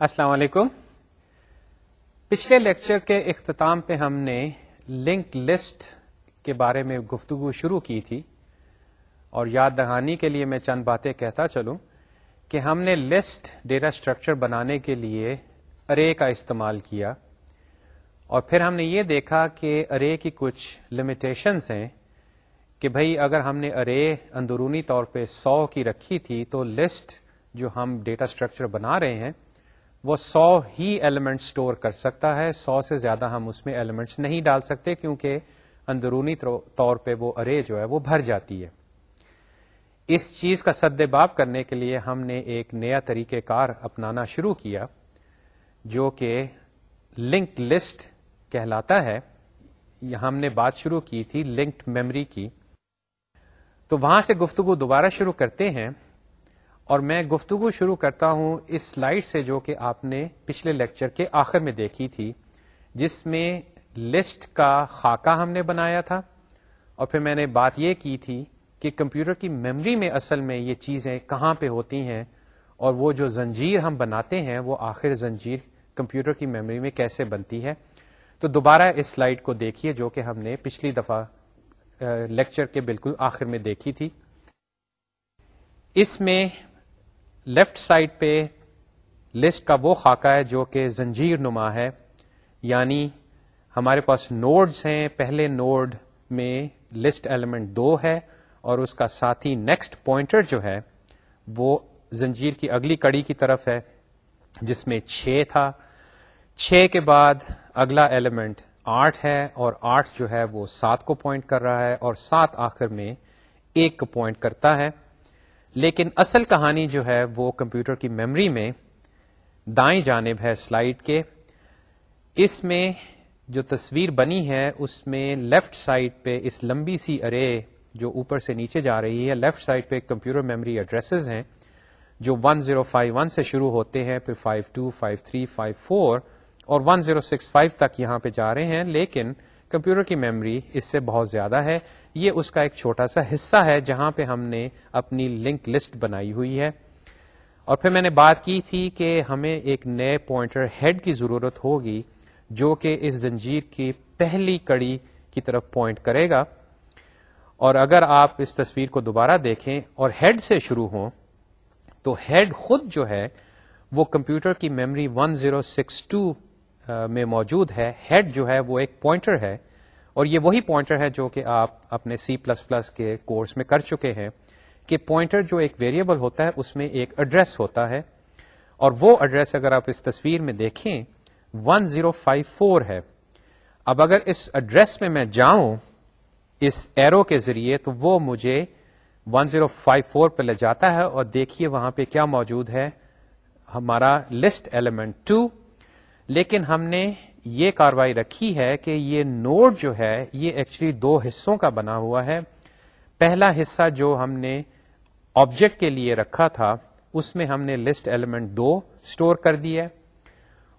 السلام علیکم۔ پچھلے لیکچر کے اختتام پہ ہم نے لنک لسٹ کے بارے میں گفتگو شروع کی تھی اور یاد دہانی کے لیے میں چند باتیں کہتا چلوں کہ ہم نے لسٹ ڈیٹا اسٹرکچر بنانے کے لیے ارے کا استعمال کیا اور پھر ہم نے یہ دیکھا کہ ارے کی کچھ لمیٹیشنس ہیں کہ بھائی اگر ہم نے ارے اندرونی طور پہ سو کی رکھی تھی تو لسٹ جو ہم ڈیٹا اسٹرکچر بنا رہے ہیں وہ سو ہی ایلیمنٹ اسٹور کر سکتا ہے۔ سو سے زیادہ ہم اس میں ایلیمنٹس نہیں ڈال سکتے کیونکہ اندرونی طور پہ وہ ارے جو ہے وہ بھر جاتی ہے۔ اس چیز کا سد باب کرنے کے لیے ہم نے ایک نیا طریقہ کار اپنانا شروع کیا جو کہ لنک لسٹ کہلاتا ہے۔ ہم نے بات شروع کی تھی لنکڈ میموری کی۔ تو وہاں سے گفتگو دوبارہ شروع کرتے ہیں۔ اور میں گفتگو شروع کرتا ہوں اس سلائڈ سے جو کہ آپ نے پچھلے لیکچر کے آخر میں دیکھی تھی، جس میں لسٹ کا خاکہ ہم نے بنایا تھا۔ اور پھر میں نے بات یہ کی تھی کہ کمپیوٹر کی میموری میں اصل میں یہ چیزیں کہاں پہ ہوتی ہیں اور وہ جو زنجیر ہم بناتے ہیں، وہ آخر زنجیر کمپیوٹر کی میموری میں کیسے بنتی ہے۔ تو دوبارہ اس سلائڈ کو دیکھیے جو کہ ہم نے پچھلی دفعہ لیکچر کے بالکل آخر میں دیکھی تھی۔ اس میں لیفٹ سائڈ پہ لسٹ کا وہ خاکہ ہے جو کہ زنجیر نما ہے۔ یعنی ہمارے پاس نوڈز ہیں۔ پہلے نوڈ میں لسٹ ایلیمنٹ دو ہے اور اس کا ساتھی نیکسٹ پوائنٹر جو ہے وہ زنجیر کی اگلی کڑی کی طرف ہے، جس میں چھ تھا۔ چھ کے بعد اگلا ایلیمنٹ آٹھ ہے اور آٹھ جو ہے وہ سات کو پوائنٹ کر رہا ہے اور سات آخر میں ایک کو پوائنٹ کرتا ہے۔ لیکن اصل کہانی جو ہے وہ کمپیوٹر کی میمری میں دائیں جانب ہے سلائڈ کے۔ اس میں جو تصویر بنی ہے اس میں لیفٹ سائڈ پہ اس لمبی سی ارے جو اوپر سے نیچے جا رہی ہے لیفٹ سائڈ پہ کمپیوٹر میموری ایڈریسز ہیں جو 1051 سے شروع ہوتے ہیں پھر 52, 53, 54 اور 1065 تک یہاں پہ جا رہے ہیں۔ لیکن کمپیوٹر کی میموری اس سے بہت زیادہ ہے۔ یہ اس کا ایک چھوٹا سا حصہ ہے جہاں پہ ہم نے اپنی لنک لسٹ بنائی ہوئی ہے۔ اور پھر میں نے بات کی تھی کہ ہمیں ایک نئے پوائنٹر ہیڈ کی ضرورت ہوگی جو کہ اس زنجیر کی پہلی کڑی کی طرف پوائنٹ کرے گا۔ اور اگر آپ اس تصویر کو دوبارہ دیکھیں اور ہیڈ سے شروع ہوں، تو ہیڈ خود جو ہے وہ کمپیوٹر کی میموری 1062 میں موجود ہے۔ ہیڈ جو ہے وہ ایک پوائنٹر ہے۔ اور یہ وہی پوائنٹر ہے جو کہ آپ اپنے سی پلس پلس کے کورس میں کر چکے ہیں کہ پوائنٹر جو ایک ویریبل ہوتا ہے، اس میں ایک ایڈریس ہوتا ہے۔ اور وہ ایڈریس اگر آپ اس تصویر میں دیکھیں 1054 ہے۔ اب اگر اس ایڈریس میں میں جاؤں اس ایرو کے ذریعے، تو وہ مجھے 1054 پہ لے جاتا ہے۔ اور دیکھیے وہاں پہ کیا موجود ہے۔ ہمارا لسٹ ایلیمنٹ 2 لیکن ہم نے یہ کاروائی رکھی ہے کہ یہ نوڈ جو ہے، یہ ایکچولی دو حصوں کا بنا ہوا ہے۔ پہلا حصہ جو ہم نے آبجیکٹ کے لیے رکھا تھا، اس میں ہم نے لسٹ ایلیمنٹ دو اسٹور کر دیا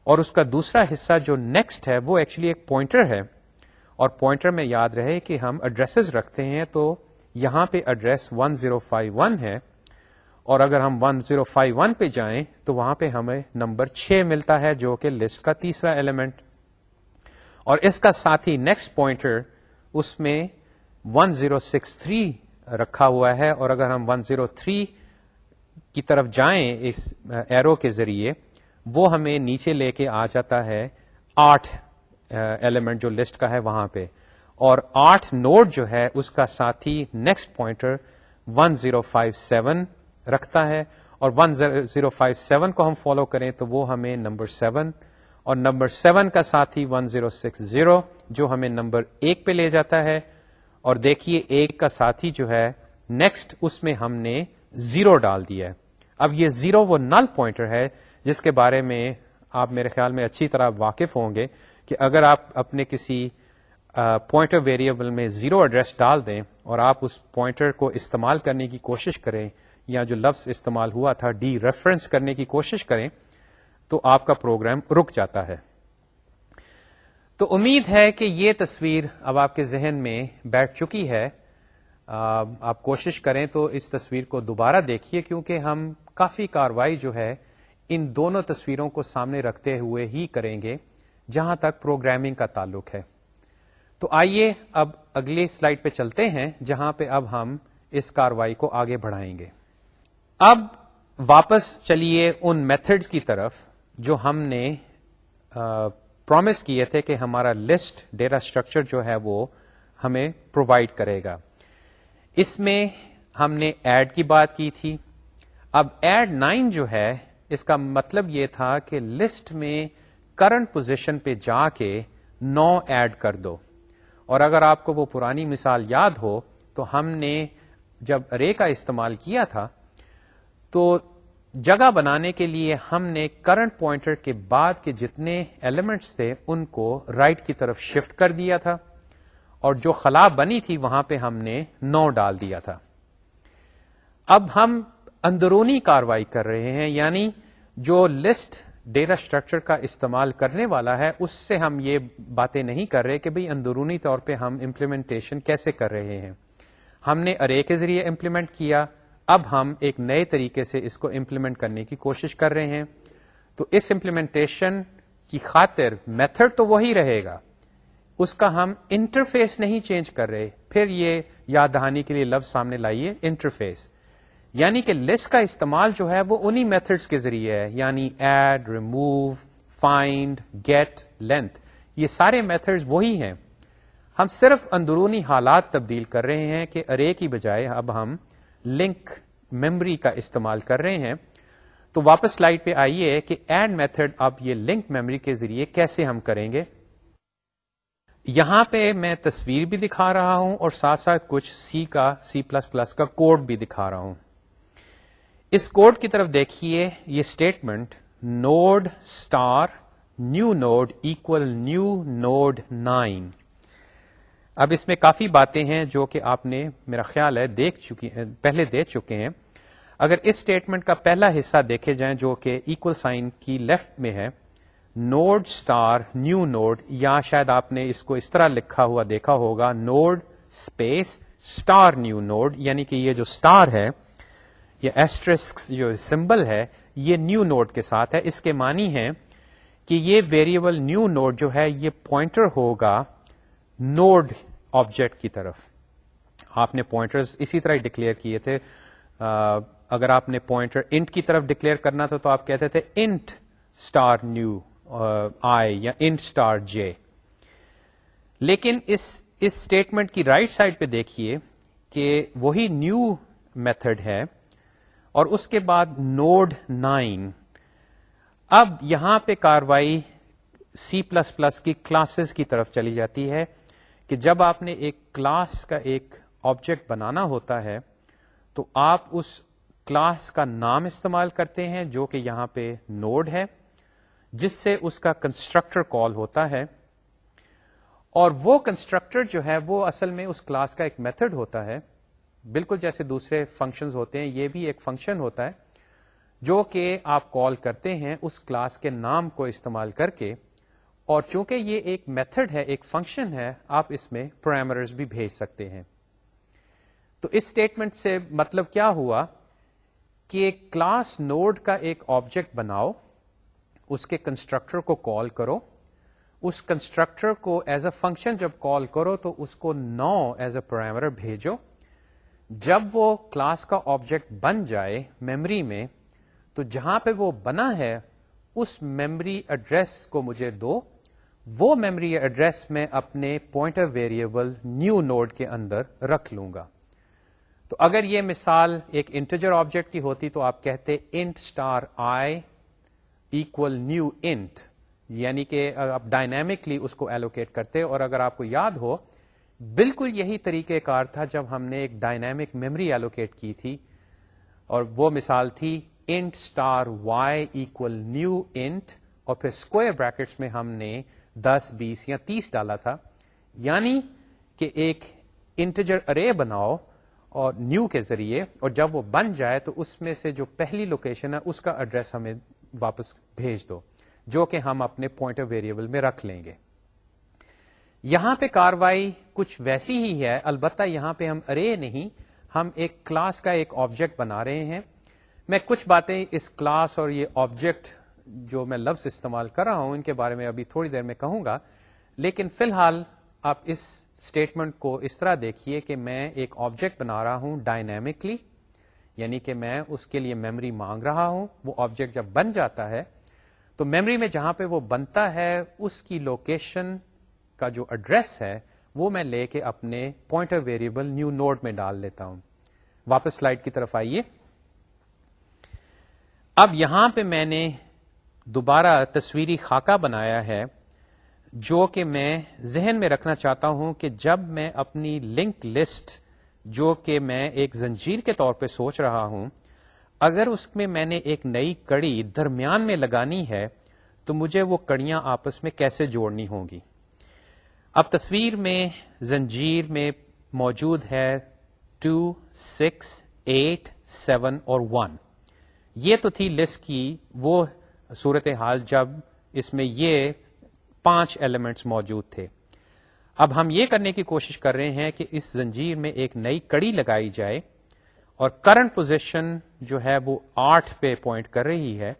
اور اس کا دوسرا حصہ جو نیکسٹ ہے، وہ ایکچولی ایک پوائنٹر ہے۔ اور پوائنٹر میں یاد رہے کہ ہم ایڈریسز رکھتے ہیں، تو یہاں پہ ایڈریس 1051 ہے۔ اور اگر ہم 1051 پہ جائیں تو وہاں پہ ہمیں نمبر 6 ملتا ہے جو کہ لسٹ کا تیسرا ایلیمنٹ اور اس کا ساتھی نیکسٹ پوائنٹر اس میں 1063 رکھا ہوا ہے اور اگر ہم 103 کی طرف جائیں اس ایرو کے ذریعے، وہ ہمیں نیچے لے کے آ جاتا ہے آٹھ ایلیمنٹ جو لسٹ کا ہے وہاں پہ۔ اور آٹھ نوڈ جو ہے اس کا ساتھی نیکسٹ پوائنٹر 1057 رکھتا ہے اور 1057 کو ہم فالو کریں تو وہ ہمیں نمبر 7 اور نمبر 7 کا ساتھی 1060 جو ہمیں نمبر 1 پہ لے جاتا ہے اور دیکھیے ایک کا ساتھی جو ہے نیکسٹ اس میں ہم نے زیرو ڈال دیا ہے۔ اب یہ زیرو وہ نل پوائنٹر ہے جس کے بارے میں آپ میرے خیال میں اچھی طرح واقف ہوں گے کہ اگر آپ اپنے کسی پوائنٹر ویریبل میں زیرو ایڈریس ڈال دیں اور آپ اس پوائنٹر کو استعمال کرنے کی کوشش کریں یا جو لفظ استعمال ہوا تھا ڈی ریفرنس کرنے کی کوشش کریں تو آپ کا پروگرام رک جاتا ہے۔ تو امید ہے کہ یہ تصویر اب آپ کے ذہن میں بیٹھ چکی ہے۔ آپ کوشش کریں تو اس تصویر کو دوبارہ دیکھیے کیونکہ ہم کافی کاروائی جو ہے ان دونوں تصویروں کو سامنے رکھتے ہوئے ہی کریں گے جہاں تک پروگرامنگ کا تعلق ہے۔ تو آئیے اب اگلی سلائڈ پہ چلتے ہیں جہاں پہ اب ہم اس کاروائی کو آگے بڑھائیں گے۔ اب واپس چلیے ان میتھڈز کی طرف جو ہم نے پرومس کیے تھے کہ ہمارا لسٹ ڈیٹا اسٹرکچر جو ہے وہ ہمیں پرووائڈ کرے گا۔ اس میں ہم نے ایڈ کی بات کی تھی۔ اب ایڈ نائن جو ہے، اس کا مطلب یہ تھا کہ لسٹ میں کرنٹ پوزیشن پہ جا کے نو ایڈ کر دو۔ اور اگر آپ کو وہ پرانی مثال یاد ہو، تو ہم نے جب رے کا استعمال کیا تھا تو جگہ بنانے کے لیے ہم نے کرنٹ پوائنٹر کے بعد کے جتنے ایلیمنٹس تھے، ان کو رائٹ right کی طرف شفٹ کر دیا تھا۔ اور جو خلا بنی تھی، وہاں پہ ہم نے نو ڈال دیا تھا۔ اب ہم اندرونی کاروائی کر رہے ہیں یعنی جو لسٹ ڈیٹا اسٹرکچر کا استعمال کرنے والا ہے، اس سے ہم یہ باتیں نہیں کر رہے کہ بھئی اندرونی طور پہ ہم امپلیمنٹیشن کیسے کر رہے ہیں۔ ہم نے ارے کے ذریعے امپلیمنٹ کیا۔ اب ہم ایک نئے طریقے سے اس کو امپلیمنٹ کرنے کی کوشش کر رہے ہیں۔ تو اس امپلیمنٹیشن کی خاطر میتھڈ تو وہی رہے گا۔ اس کا ہم انٹرفیس نہیں چینج کر رہے۔ پھر یہ یاد دہانی کے لیے لفظ سامنے لائیے انٹرفیس یعنی کہ لسٹ کا استعمال جو ہے وہ انہی میتھڈس کے ذریعے ہے یعنی add remove find get length یہ سارے میتھڈز وہی ہیں۔ ہم صرف اندرونی حالات تبدیل کر رہے ہیں کہ ارے کی بجائے اب ہم لنک میمری کا استعمال کر رہے ہیں۔ تو واپس سلائڈ پہ آئیے کہ ایڈ میتھڈ اب یہ لنک میموری کے ذریعے کیسے ہم کریں گے۔ یہاں پہ میں تصویر بھی دکھا رہا ہوں اور ساتھ ساتھ کچھ سی کا سی پلس پلس کا کوڈ بھی دکھا رہا ہوں۔ اس کوڈ کی طرف دیکھیے یہ statement node star new node equal new node nine اب اس میں کافی باتیں ہیں جو کہ آپ نے میرا خیال ہے دیکھ چکی پہلے دے چکے ہیں۔ اگر اس اسٹیٹمنٹ کا پہلا حصہ دیکھے جائیں جو کہ ایکول سائن کی لیفٹ میں ہے نوڈ اسٹار نیو نوڈ یا شاید آپ نے اس کو اس طرح لکھا ہوا دیکھا ہوگا node space star new node یعنی کہ یہ جو اسٹار ہے، یہ ایسٹرسک جو سمبل ہے، یہ نیو نوڈ کے ساتھ ہے۔ اس کے معنی ہے کہ یہ ویریبل نیو نوڈ جو ہے، یہ پوائنٹر ہوگا نوڈ آبجیکٹ کی طرف۔ آپ نے پوائنٹر اسی طرح ڈکلیئر کیے تھے۔ اگر آپ نے پوائنٹر انٹ کی طرف ڈکلیئر کرنا تھا تو آپ کہتے تھے انٹ اسٹار نیو آئی یا انٹ اسٹار جے لیکن اس اس اسٹیٹمنٹ کی رائٹ right سائڈ پہ دیکھیے کہ وہی نیو میتھڈ ہے اور اس کے بعد نوڈ نائن اب یہاں پہ کاروائی سی پلس پلس کی کلاسز کی طرف چلی جاتی ہے۔ کہ جب آپ نے ایک کلاس کا ایک آبجیکٹ بنانا ہوتا ہے، تو آپ اس کلاس کا نام استعمال کرتے ہیں جو کہ یہاں پہ نوڈ ہے، جس سے اس کا کنسٹرکٹر کال ہوتا ہے۔ اور وہ کنسٹرکٹر جو ہے، وہ اصل میں اس کلاس کا ایک میتھڈ ہوتا ہے۔ بالکل جیسے دوسرے فنکشنز ہوتے ہیں، یہ بھی ایک فنکشن ہوتا ہے، جو کہ آپ کال کرتے ہیں اس کلاس کے نام کو استعمال کر کے۔ اور چونکہ یہ ایک میتھڈ ہے، ایک فنکشن ہے، آپ اس میں پرائمرز بھی بھیج سکتے ہیں۔ تو اس اسٹیٹمنٹ سے مطلب کیا ہوا کہ ایک کلاس نوڈ کا ایک آبجیکٹ بناؤ، اس کے کنسٹرکٹر کو کال کرو۔ اس کنسٹرکٹر کو ایز اے فنکشن جب کال کرو تو اس کو نو ایز اے پرائمر بھیجو۔ جب وہ کلاس کا آبجیکٹ بن جائے میمری میں، تو جہاں پہ وہ بنا ہے، اس میمری ایڈریس کو مجھے دو۔ وہ میموری ایڈریس میں اپنے پوائنٹر ویریبل نیو نوڈ کے اندر رکھ لوں گا۔ تو اگر یہ مثال ایک انٹیجر آبجیکٹ کی ہوتی تو آپ کہتے int star I equal new int یعنی کہ آپ ڈائنامکلی اس کو ایلوکیٹ کرتے اور اگر آپ کو یاد ہو، بالکل یہی طریقہ کار تھا جب ہم نے ایک ڈائنامک میموری ایلوکیٹ کی تھی اور وہ مثال تھی int star Y equal new int اور پھر اسکوئر بریکٹس میں ہم نے دس، بیس یا تیس ڈالا تھا۔ یعنی کہ ایک انٹیجر ارے بناؤ اور نیو کے ذریعے، اور جب وہ بن جائے تو اس میں سے جو پہلی لوکیشن ہے، اس کا ایڈریس ہمیں واپس بھیج دو، جو کہ ہم اپنے پوائنٹ ویریبل میں رکھ لیں گے۔ یہاں پہ کاروائی کچھ ویسی ہی ہے۔ البتہ یہاں پہ ہم ارے نہیں، ہم ایک کلاس کا ایک آبجیکٹ بنا رہے ہیں۔ میں کچھ باتیں اس کلاس اور یہ آبجیکٹ جو میں لفظ استعمال کر رہا ہوں، ان کے بارے میں ابھی تھوڑی دیر میں کہوں گا۔ لیکن فی الحال آپ اس اسٹیٹمنٹ کو اس طرح دیکھیے کہ میں ایک آبجیکٹ بنا رہا ہوں ڈائنامکلی یعنی کہ میں اس کے لیے میموری مانگ رہا ہوں۔ وہ آبجیکٹ جب بن جاتا ہے، تو میموری میں جہاں پہ وہ بنتا ہے، اس کی لوکیشن کا جو ایڈریس ہے، وہ میں لے کے اپنے پوائنٹر ویریبل نیو نوڈ میں ڈال لیتا ہوں۔ واپس سلائڈ کی طرف آئیے۔ اب یہاں پہ میں نے دوبارہ تصویری خاکہ بنایا ہے، جو کہ میں ذہن میں رکھنا چاہتا ہوں کہ جب میں اپنی لنک لسٹ، جو کہ میں ایک زنجیر کے طور پہ سوچ رہا ہوں، اگر اس میں میں نے ایک نئی کڑی درمیان میں لگانی ہے، تو مجھے وہ کڑیاں آپس میں کیسے جوڑنی ہوں گی؟ اب تصویر میں زنجیر میں موجود ہے ٹو، سکس، ایٹ، سیون اور ون۔ یہ تو تھی لسٹ کی وہ صورت حال جب اس میں یہ پانچ ایلیمنٹس موجود تھے۔ اب ہم یہ کرنے کی کوشش کر رہے ہیں کہ اس زنجیر میں ایک نئی کڑی لگائی جائے اور کرنٹ پوزیشن جو ہے وہ آٹھ پہ پوائنٹ کر رہی ہے۔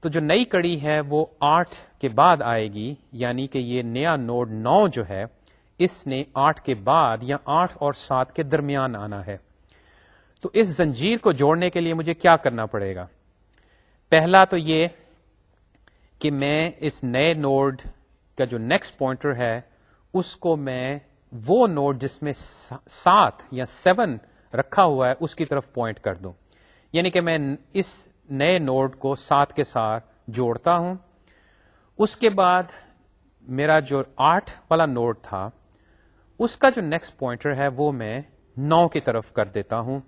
تو جو نئی کڑی ہے وہ آٹھ کے بعد آئے گی یعنی کہ یہ نیا نوڈ نو جو ہے، اس نے آٹھ کے بعد یا آٹھ اور سات کے درمیان آنا ہے۔ تو اس زنجیر کو جوڑنے کے لیے مجھے کیا کرنا پڑے گا؟ پہلا تو یہ کہ میں اس نئے نوڈ کا جو نیکسٹ پوائنٹر ہے، اس کو میں وہ نوڈ جس میں سات یا سیون رکھا ہوا ہے، اس کی طرف پوائنٹ کر دوں۔ یعنی کہ میں اس نئے نوڈ کو سات کے ساتھ جوڑتا ہوں۔ اس کے بعد میرا جو آٹھ والا نوڈ تھا، اس کا جو نیکسٹ پوائنٹر ہے، وہ میں نو کی طرف کر دیتا ہوں۔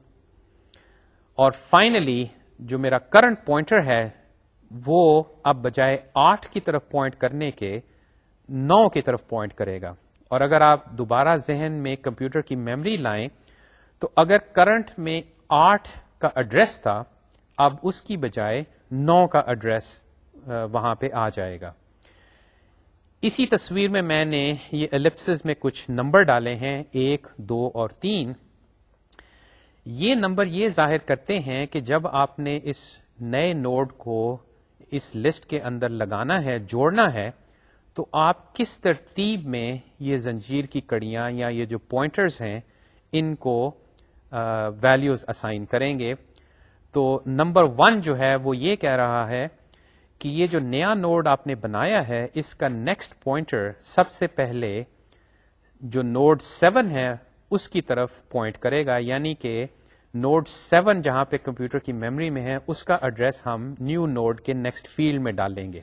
اور فائنلی جو میرا کرنٹ پوائنٹر ہے، وہ اب بجائے آٹھ کی طرف پوائنٹ کرنے کے نو کی طرف پوائنٹ کرے گا۔ اور اگر آپ دوبارہ ذہن میں کمپیوٹر کی میموری لائیں، تو اگر کرنٹ میں آٹھ کا ایڈریس تھا، اب اس کی بجائے نو کا ایڈریس وہاں پہ آ جائے گا۔ اسی تصویر میں میں نے یہ الپس میں کچھ نمبر ڈالے ہیں، ایک، دو اور تین۔ یہ نمبر یہ ظاہر کرتے ہیں کہ جب آپ نے اس نئے نوڈ کو اس لسٹ کے اندر لگانا ہے، جوڑنا ہے، تو آپ کس ترتیب میں یہ زنجیر کی کڑیاں یا یہ جو پوائنٹرز ہیں، ان کو ویلیوز اسائن کریں گے۔ تو نمبر ون جو ہے، وہ یہ کہہ رہا ہے کہ یہ جو نیا نوڈ آپ نے بنایا ہے، اس کا نیکسٹ پوائنٹر سب سے پہلے جو نوڈ سیون ہے اس کی طرف پوائنٹ کرے گا یعنی کہ نوڈ سیون جہاں پہ کمپیوٹر کی میموری میں ہے، اس کا ایڈریس ہم نیو نوڈ کے نیکسٹ فیلڈ میں ڈالیں گے۔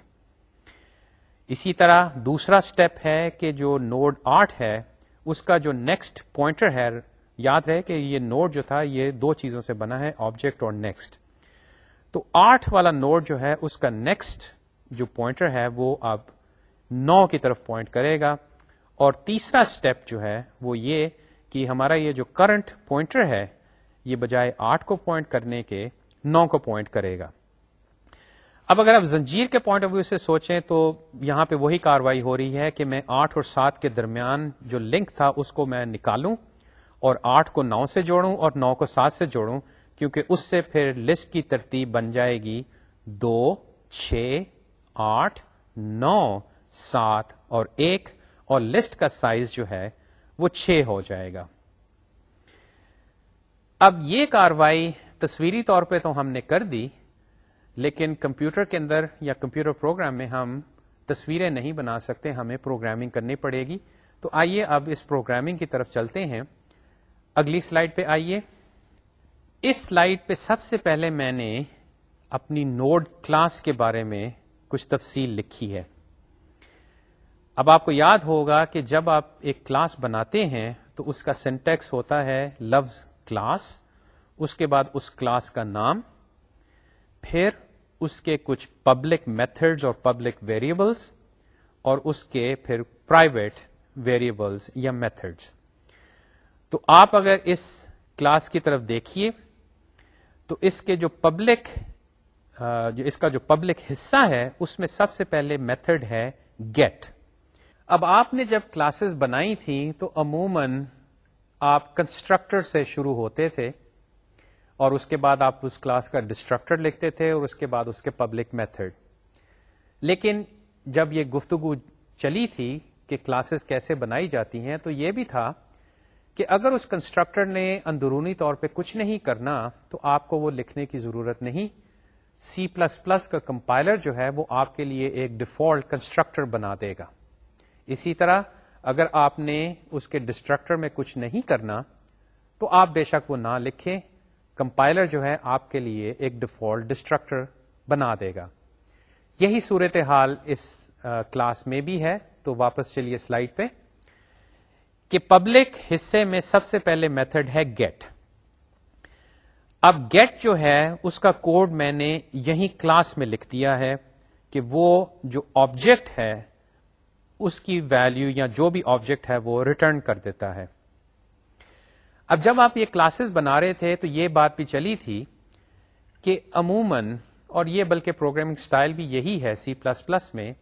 اسی طرح دوسرا اسٹیپ ہے کہ جو نوڈ آٹھ ہے، اس کا جو نیکسٹ پوائنٹر ہے، یاد رہے کہ یہ نوڈ جو تھا، یہ دو چیزوں سے بنا ہے آبجیکٹ اور نیکسٹ تو آٹھ والا نوڈ جو ہے، اس کا نیکسٹ جو پوائنٹر ہے، وہ اب نو کی طرف پوائنٹ کرے گا۔ اور تیسرا اسٹیپ جو ہے، وہ یہ کہ ہمارا یہ جو کرنٹ پوائنٹر ہے، یہ بجائے آٹھ کو پوائنٹ کرنے کے نو کو پوائنٹ کرے گا۔ اب اگر آپ زنجیر کے پوائنٹ آف ویو سے سوچیں تو یہاں پہ وہی کاروائی ہو رہی ہے کہ میں آٹھ اور سات کے درمیان جو لنک تھا، اس کو میں نکالوں اور آٹھ کو نو سے جوڑوں اور نو کو سات سے جوڑوں، کیونکہ اس سے پھر لسٹ کی ترتیب بن جائے گی دو، چھ، آٹھ، نو، سات اور ایک اور لسٹ کا سائز جو ہے وہ چھ ہو جائے گا۔ اب یہ کاروائی تصویری طور پہ تو ہم نے کر دی، لیکن کمپیوٹر کے اندر یا کمپیوٹر پروگرام میں ہم تصویریں نہیں بنا سکتے، ہمیں پروگرامنگ کرنی پڑے گی۔ تو آئیے اب اس پروگرامنگ کی طرف چلتے ہیں۔ اگلی سلائڈ پہ آئیے۔ اس سلائڈ پہ سب سے پہلے میں نے اپنی نوڈ کلاس کے بارے میں کچھ تفصیل لکھی ہے۔ اب آپ کو یاد ہوگا کہ جب آپ ایک کلاس بناتے ہیں تو اس کا سینٹیکس ہوتا ہے لفظ کلاس، اس کے بعد اس کلاس کا نام، پھر اس کے کچھ پبلک میتھڈز اور پبلک ویریبلس اور اس کے پھر پرائیویٹ ویریبلس یا میتھڈز تو آپ اگر اس کلاس کی طرف دیکھیے، تو اس کے جو پبلک جو اس کا جو پبلک حصہ ہے، اس میں سب سے پہلے میتھڈ ہے گیٹ اب آپ نے جب کلاسز بنائی تھی تو عموماً آپ کنسٹرکٹر سے شروع ہوتے تھے اور اس کے بعد آپ اس کلاس کا ڈسٹرکٹر لکھتے تھے اور اس کے بعد اس کے پبلک میتھڈ لیکن جب یہ گفتگو چلی تھی کہ کلاسز کیسے بنائی جاتی ہیں تو یہ بھی تھا کہ اگر اس کنسٹرکٹر نے اندرونی طور پہ کچھ نہیں کرنا تو آپ کو وہ لکھنے کی ضرورت نہیں۔ سی پلس پلس کا کمپائلر جو ہے وہ آپ کے لیے ایک ڈیفالٹ کنسٹرکٹر بنا دے گا۔ اسی طرح اگر آپ نے اس کے ڈسٹرکٹر میں کچھ نہیں کرنا، تو آپ بے شک وہ نہ لکھیں، کمپائلر جو ہے آپ کے لیے ایک ڈیفالٹ ڈسٹرکٹر بنا دے گا۔ یہی صورت حال اس کلاس میں بھی ہے۔ تو واپس چلیے سلائڈ پہ۔ کہ پبلک حصے میں سب سے پہلے میتھڈ ہے گیٹ اب گیٹ جو ہے، اس کا کوڈ میں نے یہی کلاس میں لکھ دیا ہے کہ وہ جو آبجیکٹ ہے اس کی ویلو یا جو بھی آبجیکٹ ہے وہ ریٹرن کر دیتا ہے۔ اب جب آپ یہ کلاسز بنا رہے تھے تو یہ بات بھی چلی تھی کہ عموماً اور یہ بلکہ پروگرامنگ سٹائل بھی یہی ہے سی پلس پلس میں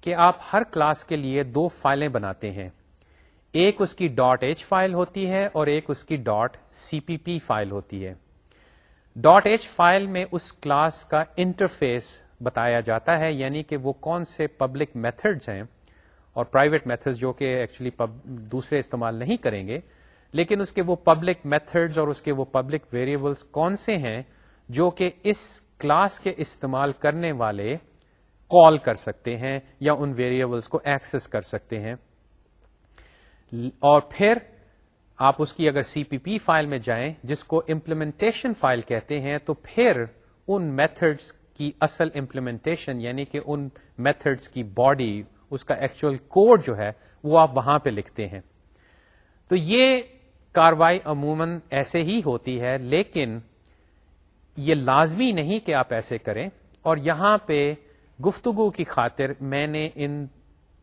کہ آپ ہر کلاس کے لیے دو فائلیں بناتے ہیں۔ ایک اس کی ڈاٹ ایچ فائل ہوتی ہے اور ایک اس کی dot C P P file ہوتی ہے۔ ڈاٹ ایچ فائل میں اس کلاس کا انٹرفیس بتایا جاتا ہے یعنی کہ وہ کون سے پبلک میتھڈز ہیں اور پرائیویٹ میتھڈ جو کہ ایکچولی دوسرے استعمال نہیں کریں گے، لیکن اس کے وہ پبلک میتھڈز اور اس کے وہ پبلک ویریبلس کون سے ہیں جو کہ اس کلاس کے استعمال کرنے والے کال کر سکتے ہیں یا ان ویریبلس کو ایکسس کر سکتے ہیں؟ اور پھر آپ اس کی اگر سی پی پی فائل میں جائیں، جس کو امپلیمنٹیشن فائل کہتے ہیں، تو پھر ان میتھڈس کی اصل امپلیمنٹیشن یعنی کہ ان میتھڈس کی باڈی اس کا ایکچوئل کوڈ جو ہے وہ آپ وہاں پہ لکھتے ہیں۔ تو یہ کاروائی عموماً ایسے ہی ہوتی ہے، لیکن یہ لازمی نہیں کہ آپ ایسے کریں۔ اور یہاں پہ گفتگو کی خاطر میں نے ان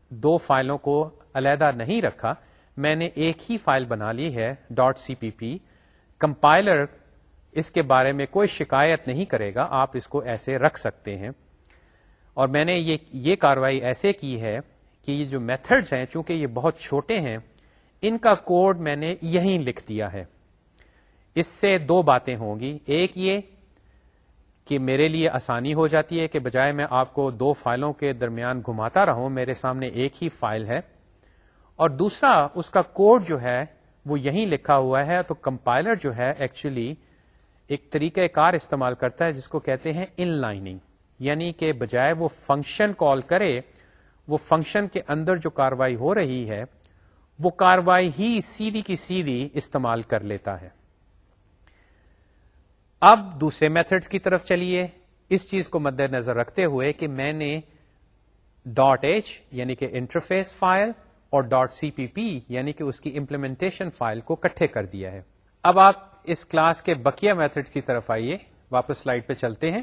دو فائلوں کو علیحدہ نہیں رکھا، میں نے ایک ہی فائل بنا لی ہے ڈاٹ سی پی پی کمپائلر اس کے بارے میں کوئی شکایت نہیں کرے گا، آپ اس کو ایسے رکھ سکتے ہیں۔ اور میں نے یہ یہ کاروائی ایسے کی ہے کہ یہ جو میتھڈز ہیں، چونکہ یہ بہت چھوٹے ہیں، ان کا کوڈ میں نے یہیں لکھ دیا ہے۔ اس سے دو باتیں ہوں گی۔ ایک یہ کہ میرے لیے آسانی ہو جاتی ہے کہ بجائے میں آپ کو دو فائلوں کے درمیان گھماتا رہوں، میرے سامنے ایک ہی فائل ہے۔ اور دوسرا، اس کا کوڈ جو ہے، وہ یہیں لکھا ہوا ہے۔ تو کمپائلر جو ہے ایکچولی ایک طریقہ کار استعمال کرتا ہے، جس کو کہتے ہیں ان لائننگ یعنی کہ بجائے وہ فنکشن کال کرے، وہ فنکشن کے اندر جو کاروائی ہو رہی ہے، وہ کاروائی ہی سیدھی کی سیدھی استعمال کر لیتا ہے۔ اب دوسرے میتھڈز کی طرف چلیے۔ اس چیز کو مد نظر رکھتے ہوئے کہ میں نے ڈاٹ ایچ یعنی کہ انٹرفیس فائل اور ڈاٹ سی پی پی یعنی کہ اس کی امپلیمنٹیشن فائل کو کٹھے کر دیا ہے۔ اب آپ اس کلاس کے بکیا میتھڈ کی طرف آئیے۔ واپس سلائڈ پہ چلتے ہیں۔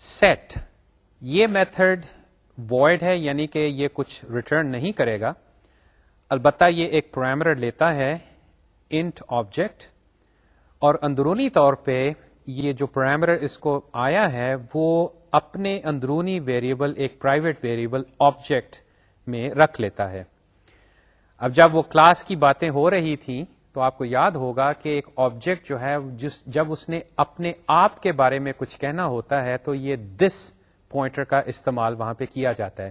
سیٹ یہ میتھڈ وائڈ ہے یعنی کہ یہ کچھ ریٹرن نہیں کرے گا. البتہ یہ ایک پرائمر لیتا ہے انٹ آبجیکٹ اور اندرونی طور پہ یہ جو پرائمر اس کو آیا ہے وہ اپنے اندرونی ویریبل ایک پرائیویٹ ویریبل آبجیکٹ میں رکھ لیتا ہے. اب جب وہ کلاس کی باتیں ہو رہی تھیں تو آپ کو یاد ہوگا کہ ایک آبجیکٹ جو ہے، جس، جب اس نے اپنے آپ کے بارے میں کچھ کہنا ہوتا ہے، تو یہ دس پوائنٹر کا استعمال وہاں پہ کیا جاتا ہے۔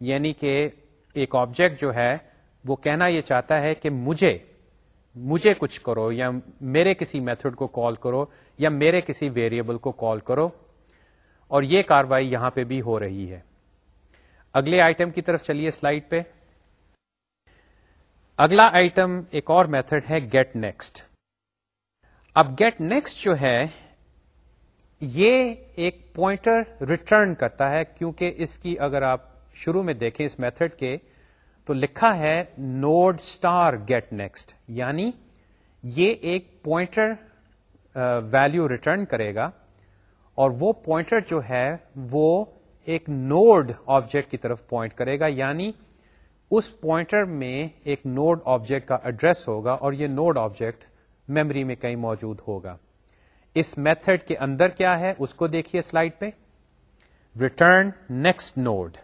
یعنی کہ ایک آبجیکٹ جو ہے، وہ کہنا یہ چاہتا ہے کہ مجھے مجھے کچھ کرو، یا میرے کسی میتھڈ کو کال کرو، یا میرے کسی ویریبل کو کال کرو۔ اور یہ کاروائی یہاں پہ بھی ہو رہی ہے۔ اگلے آئٹم کی طرف چلیے سلائڈ پہ۔ اگلا آئٹم ایک اور میتھڈ ہے گیٹ نیکسٹ اب گیٹ نیکسٹ جو ہے، یہ ایک پوائنٹر ریٹرن کرتا ہے، کیونکہ اس کی اگر آپ شروع میں دیکھیں اس میتھڈ کے، تو لکھا ہے نوڈ اسٹار گیٹ نیکسٹ یعنی یہ ایک پوائنٹر ویلو ریٹرن کرے گا، اور وہ پوائنٹر جو ہے، وہ ایک نوڈ آبجیکٹ کی طرف پوائنٹ کرے گا یعنی اس پوائنٹر میں ایک نوڈ آبجیکٹ کا ایڈریس ہوگا اور یہ نوڈ آبجیکٹ میموری میں کہیں موجود ہوگا۔ اس میتھڈ کے اندر کیا ہے؟ اس کو دیکھیے سلائڈ پہ۔ ریٹرن نیکسٹ نوڈ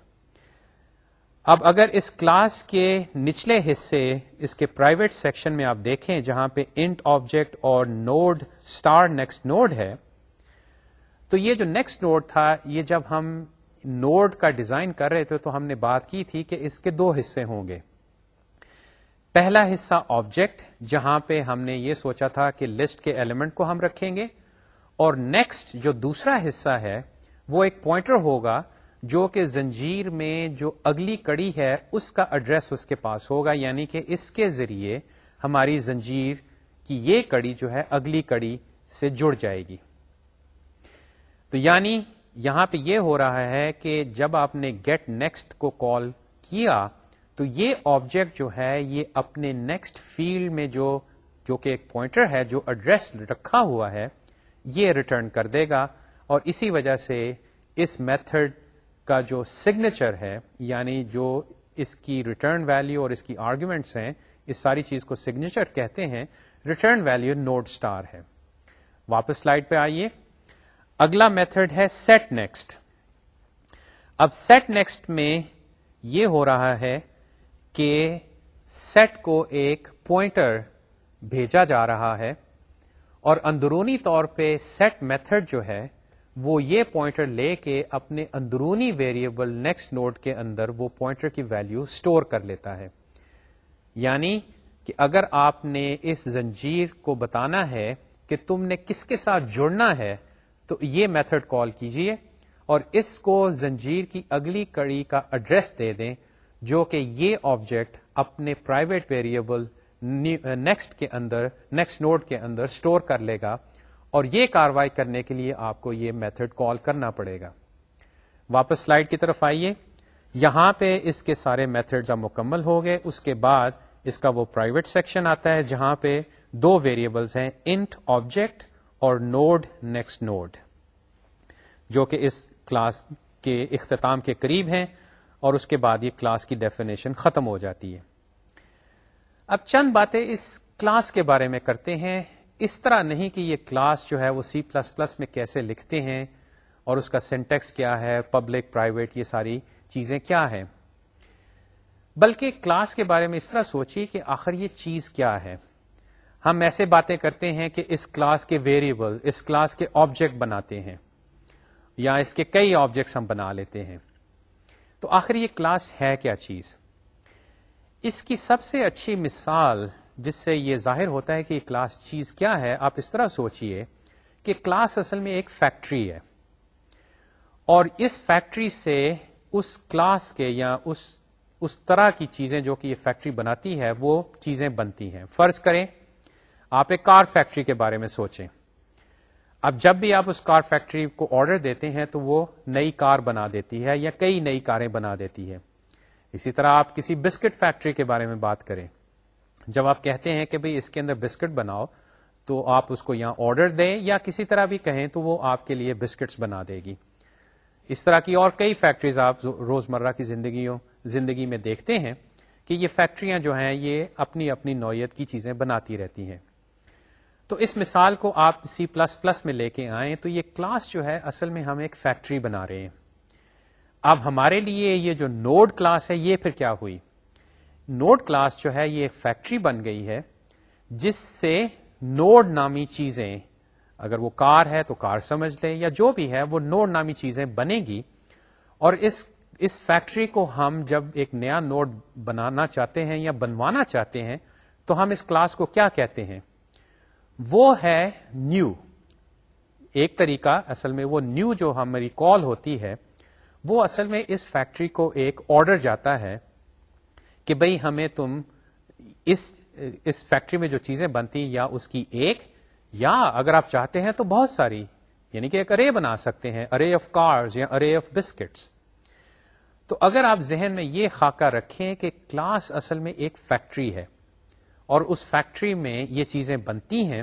اب اگر اس کلاس کے نچلے حصے، اس کے پرائیویٹ سیکشن میں آپ دیکھیں جہاں پہ انٹ آبجیکٹ اور نوڈ اسٹار نیکسٹ نوڈ ہے، تو یہ جو نیکسٹ نوڈ تھا، یہ جب ہم نوڈ کا ڈیزائن کر رہے تھے تو ہم نے بات کی تھی کہ اس کے دو حصے ہوں گے۔ پہلا حصہ آبجیکٹ، جہاں پہ ہم نے یہ سوچا تھا کہ لسٹ کے ایلیمنٹ کو ہم رکھیں گے، اور نیکسٹ جو دوسرا حصہ ہے، وہ ایک پوائنٹر ہوگا جو کہ زنجیر میں جو اگلی کڑی ہے، اس کا ایڈریس اس کے پاس ہوگا یعنی کہ اس کے ذریعے ہماری زنجیر کی یہ کڑی جو ہے، اگلی کڑی سے جڑ جائے گی۔ تو یعنی یہاں پہ یہ ہو رہا ہے کہ جب آپ نے گیٹ نیکسٹ کو کال کیا، تو یہ آبجیکٹ جو ہے، یہ اپنے نیکسٹ فیلڈ میں جو جو کہ ایک پوائنٹر ہے، جو ایڈریس رکھا ہوا ہے، یہ ریٹرن کر دے گا۔ اور اسی وجہ سے اس میتھڈ کا جو سگنیچر ہے یعنی جو اس کی ریٹرن ویلو اور اس کی آرگومنٹس ہیں، اس ساری چیز کو سگنیچر کہتے ہیں۔ ریٹرن ویلو نوٹ اسٹار ہے۔ واپس سلائڈ پہ آئیے۔ اگلا میتھڈ ہے سیٹ نیکسٹ اب سیٹ نیکسٹ میں یہ ہو رہا ہے کہ سیٹ کو ایک پوائنٹر بھیجا جا رہا ہے اور اندرونی طور پہ سیٹ میتھڈ جو ہے وہ یہ پوائنٹر لے کے اپنے اندرونی ویریبل نیکسٹ نوڈ کے اندر وہ پوائنٹر کی ویلو اسٹور کر لیتا ہے۔ یعنی کہ اگر آپ نے اس زنجیر کو بتانا ہے کہ تم نے کس کے ساتھ جڑنا ہے تو یہ میتھڈ کال کیجیے اور اس کو زنجیر کی اگلی کڑی کا ایڈریس دے دیں جو کہ یہ آبجیکٹ اپنے پرائیویٹ ویریبل نیکسٹ کے اندر، نیکسٹ نوڈ کے اندر اسٹور کر لے گا اور یہ کاروائی کرنے کے لیے آپ کو یہ میتھڈ کال کرنا پڑے گا۔ واپس سلائڈ کی طرف آئیے۔ یہاں پہ اس کے سارے میتھڈ جب مکمل ہو گئے۔ اس کے بعد اس کا وہ پرائیویٹ سیکشن آتا ہے جہاں پہ دو ویریبلس ہیں، انٹ آبجیکٹ اور نوڈ نیکسٹ نوڈ، جو کہ اس کلاس کے اختتام کے قریب ہیں اور اس کے بعد یہ کلاس کی ڈیفینیشن ختم ہو جاتی ہے۔ اب چند باتیں اس کلاس کے بارے میں کرتے ہیں۔ اس طرح نہیں کہ یہ کلاس جو ہے وہ سی پلس پلس میں کیسے لکھتے ہیں اور اس کا سینٹیکس کیا ہے پبلک پرائیویٹ یہ ساری چیزیں کیا ہیں۔ بلکہ کلاس کے بارے میں اس طرح سوچیے کہ آخر یہ چیز کیا ہے۔ ہم ایسے باتیں کرتے ہیں کہ اس کلاس کے ویریبل اس کلاس کے آبجیکٹ بناتے ہیں، یا اس کے کئی آبجیکٹس ہم بنا لیتے ہیں۔ تو آخر یہ کلاس ہے کیا چیز؟ اس کی سب سے اچھی مثال جس سے یہ ظاہر ہوتا ہے کہ یہ کلاس چیز کیا ہے، آپ اس طرح سوچئے کہ کلاس اصل میں ایک فیکٹری ہے۔ اور اس فیکٹری سے اس کلاس کے یا اس اس طرح کی چیزیں جو کہ یہ فیکٹری بناتی ہے، وہ چیزیں بنتی ہیں۔ فرض کریں آپ ایک کار فیکٹری کے بارے میں سوچیں۔ اب جب بھی آپ اس کار فیکٹری کو آرڈر دیتے ہیں تو وہ نئی کار بنا دیتی ہے یا کئی نئی کاریں بنا دیتی ہے۔ اسی طرح آپ کسی بسکٹ فیکٹری کے بارے میں بات کریں۔ جب آپ کہتے ہیں کہ بھئی اس کے اندر بسکٹ بناؤ تو آپ اس کو یہاں آرڈر دیں یا کسی طرح بھی کہیں تو وہ آپ کے لیے بسکٹس بنا دے گی۔ اس طرح کی اور کئی فیکٹریز آپ روزمرہ کی زندگیوں، زندگی میں دیکھتے ہیں کہ یہ فیکٹریاں جو ہیں یہ اپنی اپنی نوعیت کی چیزیں بناتی رہتی ہیں۔ تو اس مثال کو آپ سی پلس پلس میں لے کے آئیں تو یہ کلاس جو ہے اصل میں ہم ایک فیکٹری بنا رہے ہیں۔ اب ہمارے لیے یہ جو نوڈ کلاس ہے یہ پھر کیا ہوئی؟ نوڈ کلاس جو ہے یہ ایک فیکٹری بن گئی ہے جس سے نوڈ نامی چیزیں، اگر وہ کار ہے تو کار سمجھ لیں یا جو بھی ہے، وہ نوڈ نامی چیزیں بنے گی۔ اور اس اس فیکٹری کو ہم جب ایک نیا نوڈ بنانا چاہتے ہیں یا بنوانا چاہتے ہیں تو ہم اس کلاس کو کیا کہتے ہیں؟ وہ ہے نیو۔ ایک طریقہ اصل میں وہ نیو جو ہماری کال ہوتی ہے، وہ اصل میں اس فیکٹری کو ایک آرڈر جاتا ہے کہ بھئی ہمیں تم اس اس فیکٹری میں جو چیزیں بنتی یا اس کی ایک، یا اگر آپ چاہتے ہیں تو بہت ساری یعنی کہ ایک ارے بنا سکتے ہیں، ارے آف کارز یا ارے آف بسکٹس۔ تو اگر آپ ذہن میں یہ خاکہ رکھیں کہ کلاس اصل میں ایک فیکٹری ہے اور اس فیکٹری میں یہ چیزیں بنتی ہیں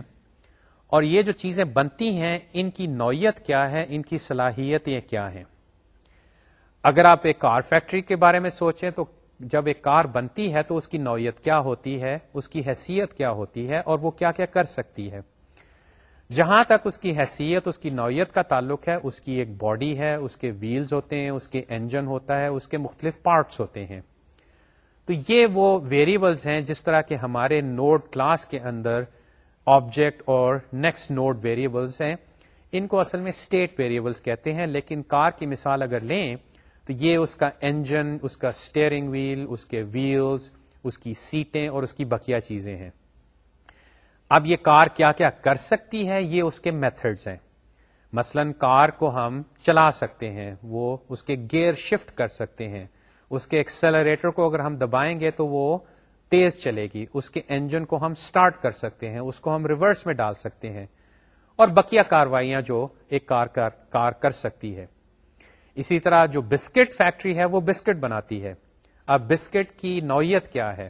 اور یہ جو چیزیں بنتی ہیں، ان کی نوعیت کیا ہے؟ ان کی صلاحیتیں کیا ہیں؟ اگر آپ ایک کار فیکٹری کے بارے میں سوچیں تو جب ایک کار بنتی ہے تو اس کی نوعیت کیا ہوتی ہے؟ اس کی حیثیت کیا ہوتی ہے؟ اور وہ کیا کیا کر سکتی ہے؟ جہاں تک اس کی حیثیت، اس کی نوعیت کا تعلق ہے، اس کی ایک باڈی ہے، اس کے ویلز ہوتے ہیں، اس کے انجن ہوتا ہے، اس کے مختلف پارٹس ہوتے ہیں۔ تو یہ وہ ویریبلس ہیں جس طرح کے ہمارے نوڈ کلاس کے اندر آبجیکٹ اور نیکسٹ نوڈ ویریبلس ہیں۔ ان کو اصل میں اسٹیٹ ویریبلس کہتے ہیں، لیکن کار کی مثال اگر لیں تو یہ اس کا انجن اس کا اسٹیئرنگ ویل اس کے ویلز اس کی سیٹیں اور اس کی بقیہ چیزیں ہیں۔ اب یہ کار کیا کیا کر سکتی ہے؟ یہ اس کے میتھڈز ہیں۔ مثلا کار کو ہم چلا سکتے ہیں، وہ اس کے گیئر شفٹ کر سکتے ہیں۔ اس کے ایکسلریٹر کو اگر ہم دبائیں گے تو وہ تیز چلے گی۔ اس کے انجن کو ہم سٹارٹ کر سکتے ہیں اس کو ہم ریورس میں ڈال سکتے ہیں۔ اور بقیہ کاروائیاں جو ایک کار کار, کار کر سکتی ہے۔ اسی طرح جو بسکٹ فیکٹری ہے وہ بسکٹ بناتی ہے۔ اب بسکٹ کی نوعیت کیا ہے؟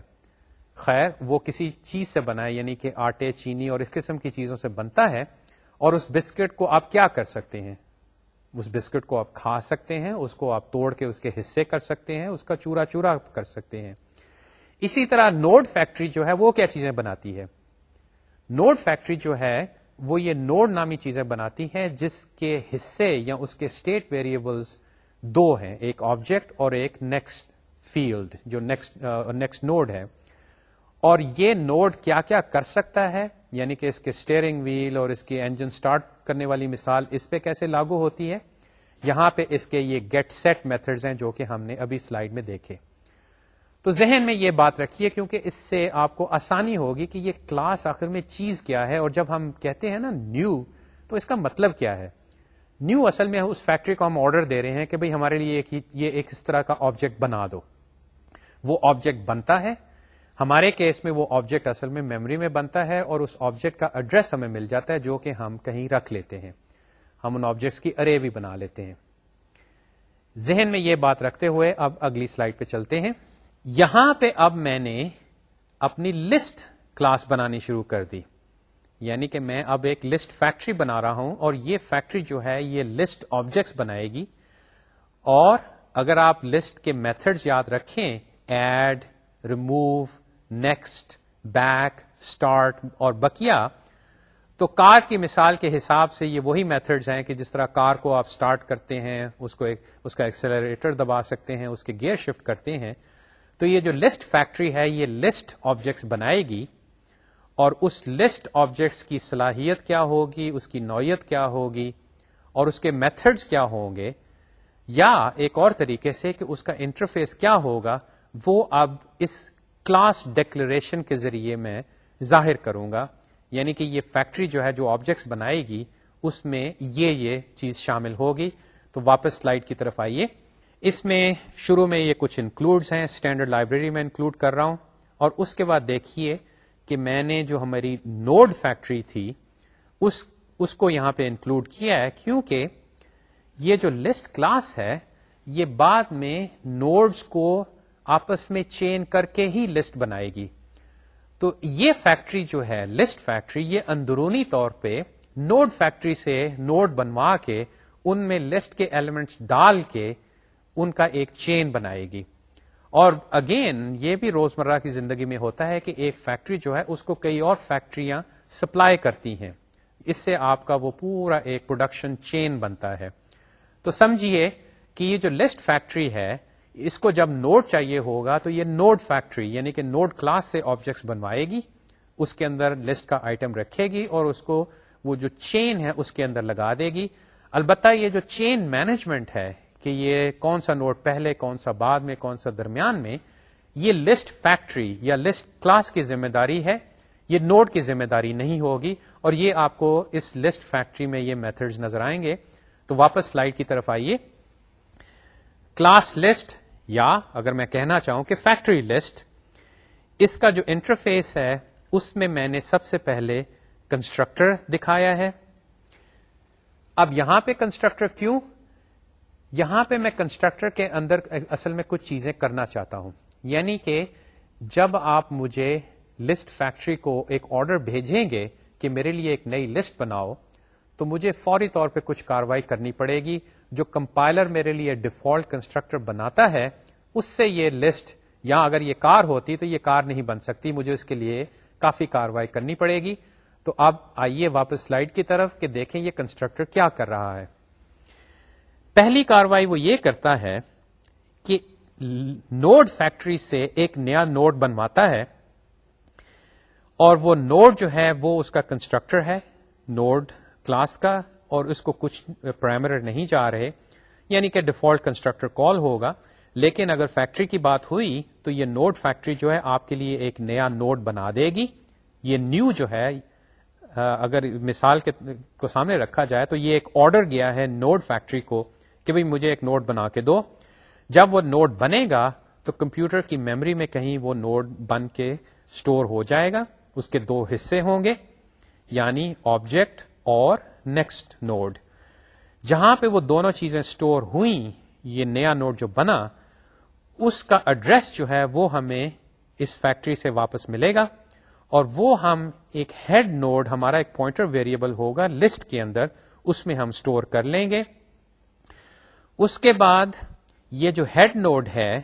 خیر وہ کسی چیز سے بنا ہے یعنی کہ آٹے چینی اور اس قسم کی چیزوں سے بنتا ہے۔ اور اس بسکٹ کو آپ کیا کر سکتے ہیں؟ اس بسکٹ کو آپ کھا سکتے ہیں، اس کو آپ توڑ کے اس کے حصے کر سکتے ہیں، اس کا چورا چورا کر سکتے ہیں۔ اسی طرح نوڈ فیکٹری جو ہے وہ کیا چیزیں بناتی ہے؟ نوڈ فیکٹری جو ہے وہ یہ نوڈ نامی چیزیں بناتی ہیں جس کے حصے یا اس کے اسٹیٹ ویریبلس دو ہیں، ایک آبجیکٹ اور ایک نیکسٹ فیلڈ جو نیکسٹ نیکسٹ نوڈ ہے۔ اور یہ نوڈ کیا کیا کر سکتا ہے؟ یعنی کہ اس کے اسٹیئرنگ ویل اور اس کی انجن سٹارٹ کرنے والی مثال اس پہ کیسے لاگو ہوتی ہے؟ یہاں پہ اس کے یہ گیٹ سیٹ میتھڈز ہیں جو کہ ہم نے ابھی سلائیڈ میں دیکھے۔ تو ذہن میں یہ بات رکھیے کیونکہ اس سے آپ کو آسانی ہوگی کہ یہ کلاس آخر میں چیز کیا ہے اور جب ہم کہتے ہیں نا نیو تو اس کا مطلب کیا ہے؟ نیو اصل میں اس فیکٹری کو ہم آرڈر دے رہے ہیں کہ بھئی ہمارے لیے یہ ایک اس طرح کا آبجیکٹ بنا دو۔ وہ آبجیکٹ بنتا ہے ہمارے کیس میں وہ آبجیکٹ اصل میں میموری میں بنتا ہے اور اس آبجیکٹ کا ایڈریس ہمیں مل جاتا ہے جو کہ ہم کہیں رکھ لیتے ہیں۔ ہم ان آبجیکٹس کی ارے بھی بنا لیتے ہیں۔ ذہن میں یہ بات رکھتے ہوئے اب اگلی سلائڈ پہ چلتے ہیں۔ یہاں پہ اب میں نے اپنی لسٹ کلاس بنانی شروع کر دی۔ یعنی کہ میں اب ایک لسٹ فیکٹری بنا رہا ہوں اور یہ فیکٹری جو ہے یہ لسٹ آبجیکٹس بنائے گی۔ اور اگر آپ لسٹ کے میتھڈز یاد رکھیں add remove next back start اور بکیا تو کار کی مثال کے حساب سے یہ وہی میتھڈز ہیں کہ جس طرح کار کو آپ اسٹارٹ کرتے ہیں، اس کو ایک، اس کا ایکسلریٹر دبا سکتے ہیں، اس کے گیئر شفٹ کرتے ہیں، تو یہ جو لسٹ فیکٹری ہے، یہ لسٹ آبجیکٹس بنائے گی اور اس لسٹ آبجیکٹس کی صلاحیت کیا ہوگی، اس کی نوعیت کیا ہوگی اور اس کے میتھڈز کیا ہوں گے؟ یا ایک اور طریقے سے کہ اس کا انٹرفیس کیا ہوگا، وہ اب اس کلاس ڈیکلریشن کے ذریعے میں ظاہر کروں گا۔ یعنی کہ یہ فیکٹری جو ہے، جو آبجیکٹس بنائے گی، اس میں یہ یہ چیز شامل ہوگی۔ تو واپس سلائڈ کی طرف آئیے۔ اس میں شروع میں یہ کچھ انکلوڈس ہیں اسٹینڈرڈ لائبریری میں انکلوڈ کر رہا ہوں۔ اور اس کے بعد دیکھیے کہ میں نے جو ہماری نوڈ فیکٹری تھی، اس اس کو یہاں پہ انکلوڈ کیا ہے۔ کیونکہ یہ جو لسٹ کلاس ہے، یہ بعد میں نوڈز کو آپس میں چین کر کے ہی لسٹ بنائے گی۔ تو یہ فیکٹری جو ہے لسٹ فیکٹری یہ اندرونی طور پہ نوڈ فیکٹری سے نوڈ بنوا کے ان میں لسٹ کے ایلیمنٹس ڈال کے ان کا ایک چین بنائے گی۔ اور اگین یہ بھی روزمرہ کی زندگی میں ہوتا ہے کہ ایک فیکٹری جو ہے، اس کو کئی اور فیکٹریاں سپلائی کرتی ہیں۔ اس سے آپ کا وہ پورا ایک پروڈکشن چین بنتا ہے۔ تو سمجھیے کہ یہ جو لسٹ فیکٹری ہے اس کو جب نوٹ چاہیے ہوگا تو یہ نوٹ فیکٹری یعنی کہ نوٹ کلاس سے آبجیکٹس بنوائے گی، اس کے اندر لسٹ کا آئٹم رکھے گی اور اس کو وہ جو چین ہے اس کے اندر لگا دے گی۔ البتہ یہ جو چین مینجمنٹ ہے کہ یہ کون سا نوٹ پہلے، کون سا بعد میں، کون سا درمیان میں، یہ لسٹ فیکٹری یا لسٹ کلاس کی ذمہ داری ہے۔ یہ نوٹ کی ذمہ داری نہیں ہوگی اور یہ آپ کو اس لسٹ فیکٹری میں یہ میتھڈز نظر آئیں گے۔ تو واپس سلائڈ کی طرف آئیے۔ کلاس لسٹ یا اگر میں کہنا چاہوں کہ فیکٹری لسٹ، اس کا جو انٹرفیس ہے، اس میں میں نے سب سے پہلے کنسٹرکٹر دکھایا ہے۔ اب یہاں پہ کنسٹرکٹر کیوں؟ یہاں پہ میں کنسٹرکٹر کے اندر اصل میں کچھ چیزیں کرنا چاہتا ہوں۔ یعنی کہ جب آپ مجھے لسٹ فیکٹری کو ایک آرڈر بھیجیں گے کہ میرے لیے ایک نئی لسٹ بناؤ، تو مجھے فوری طور پہ کچھ کاروائی کرنی پڑے گی۔ جو کمپائلر میرے لیے ڈیفالٹ کنسٹرکٹر بناتا ہے اس سے یہ لسٹ یا اگر یہ کار ہوتی تو یہ کار نہیں بن سکتی، مجھے اس کے لیے کافی کاروائی کرنی پڑے گی۔ تو اب آئیے واپس سلائڈ کی طرف کہ دیکھیں یہ کنسٹرکٹر کیا کر رہا ہے۔ پہلی کاروائی وہ یہ کرتا ہے کہ نوڈ فیکٹری سے ایک نیا نوڈ بنواتا ہے اور وہ نوڈ جو ہے وہ اس کا کنسٹرکٹر ہے نوڈ کلاس کا، اور اس کو کچھ پرائمر نہیں جا رہے یعنی کہ ڈیفالٹ کنسٹرکٹر کال ہوگا۔ لیکن اگر فیکٹری کی بات ہوئی تو یہ نوڈ فیکٹری جو ہے آپ کے لیے ایک نیا نوڈ بنا دے گی۔ یہ نیو جو ہے اگر مثال کے کو سامنے رکھا جائے تو یہ ایک آرڈر گیا ہے نوڈ فیکٹری کو کہ بھائی مجھے ایک نوٹ بنا کے دو۔ جب وہ نوٹ بنے گا تو کمپیوٹر کی میموری میں کہیں وہ نوٹ بن کے اسٹور ہو جائے گا۔ اس کے دو حصے ہوں گے یعنی آبجیکٹ اور نیکسٹ نوڈ جہاں پہ وہ دونوں چیزیں اسٹور ہوئیں، یہ نیا نوٹ جو بنا اس کا ایڈریس جو ہے وہ ہمیں اس فیکٹری سے واپس ملے گا اور وہ ہم ایک ہیڈ نوڈ ہمارا ایک پوائنٹر ویریبل ہوگا لسٹ کے اندر، اس میں ہم اسٹور کر لیں گے۔ اس کے بعد یہ جو ہیڈ نوڈ ہے،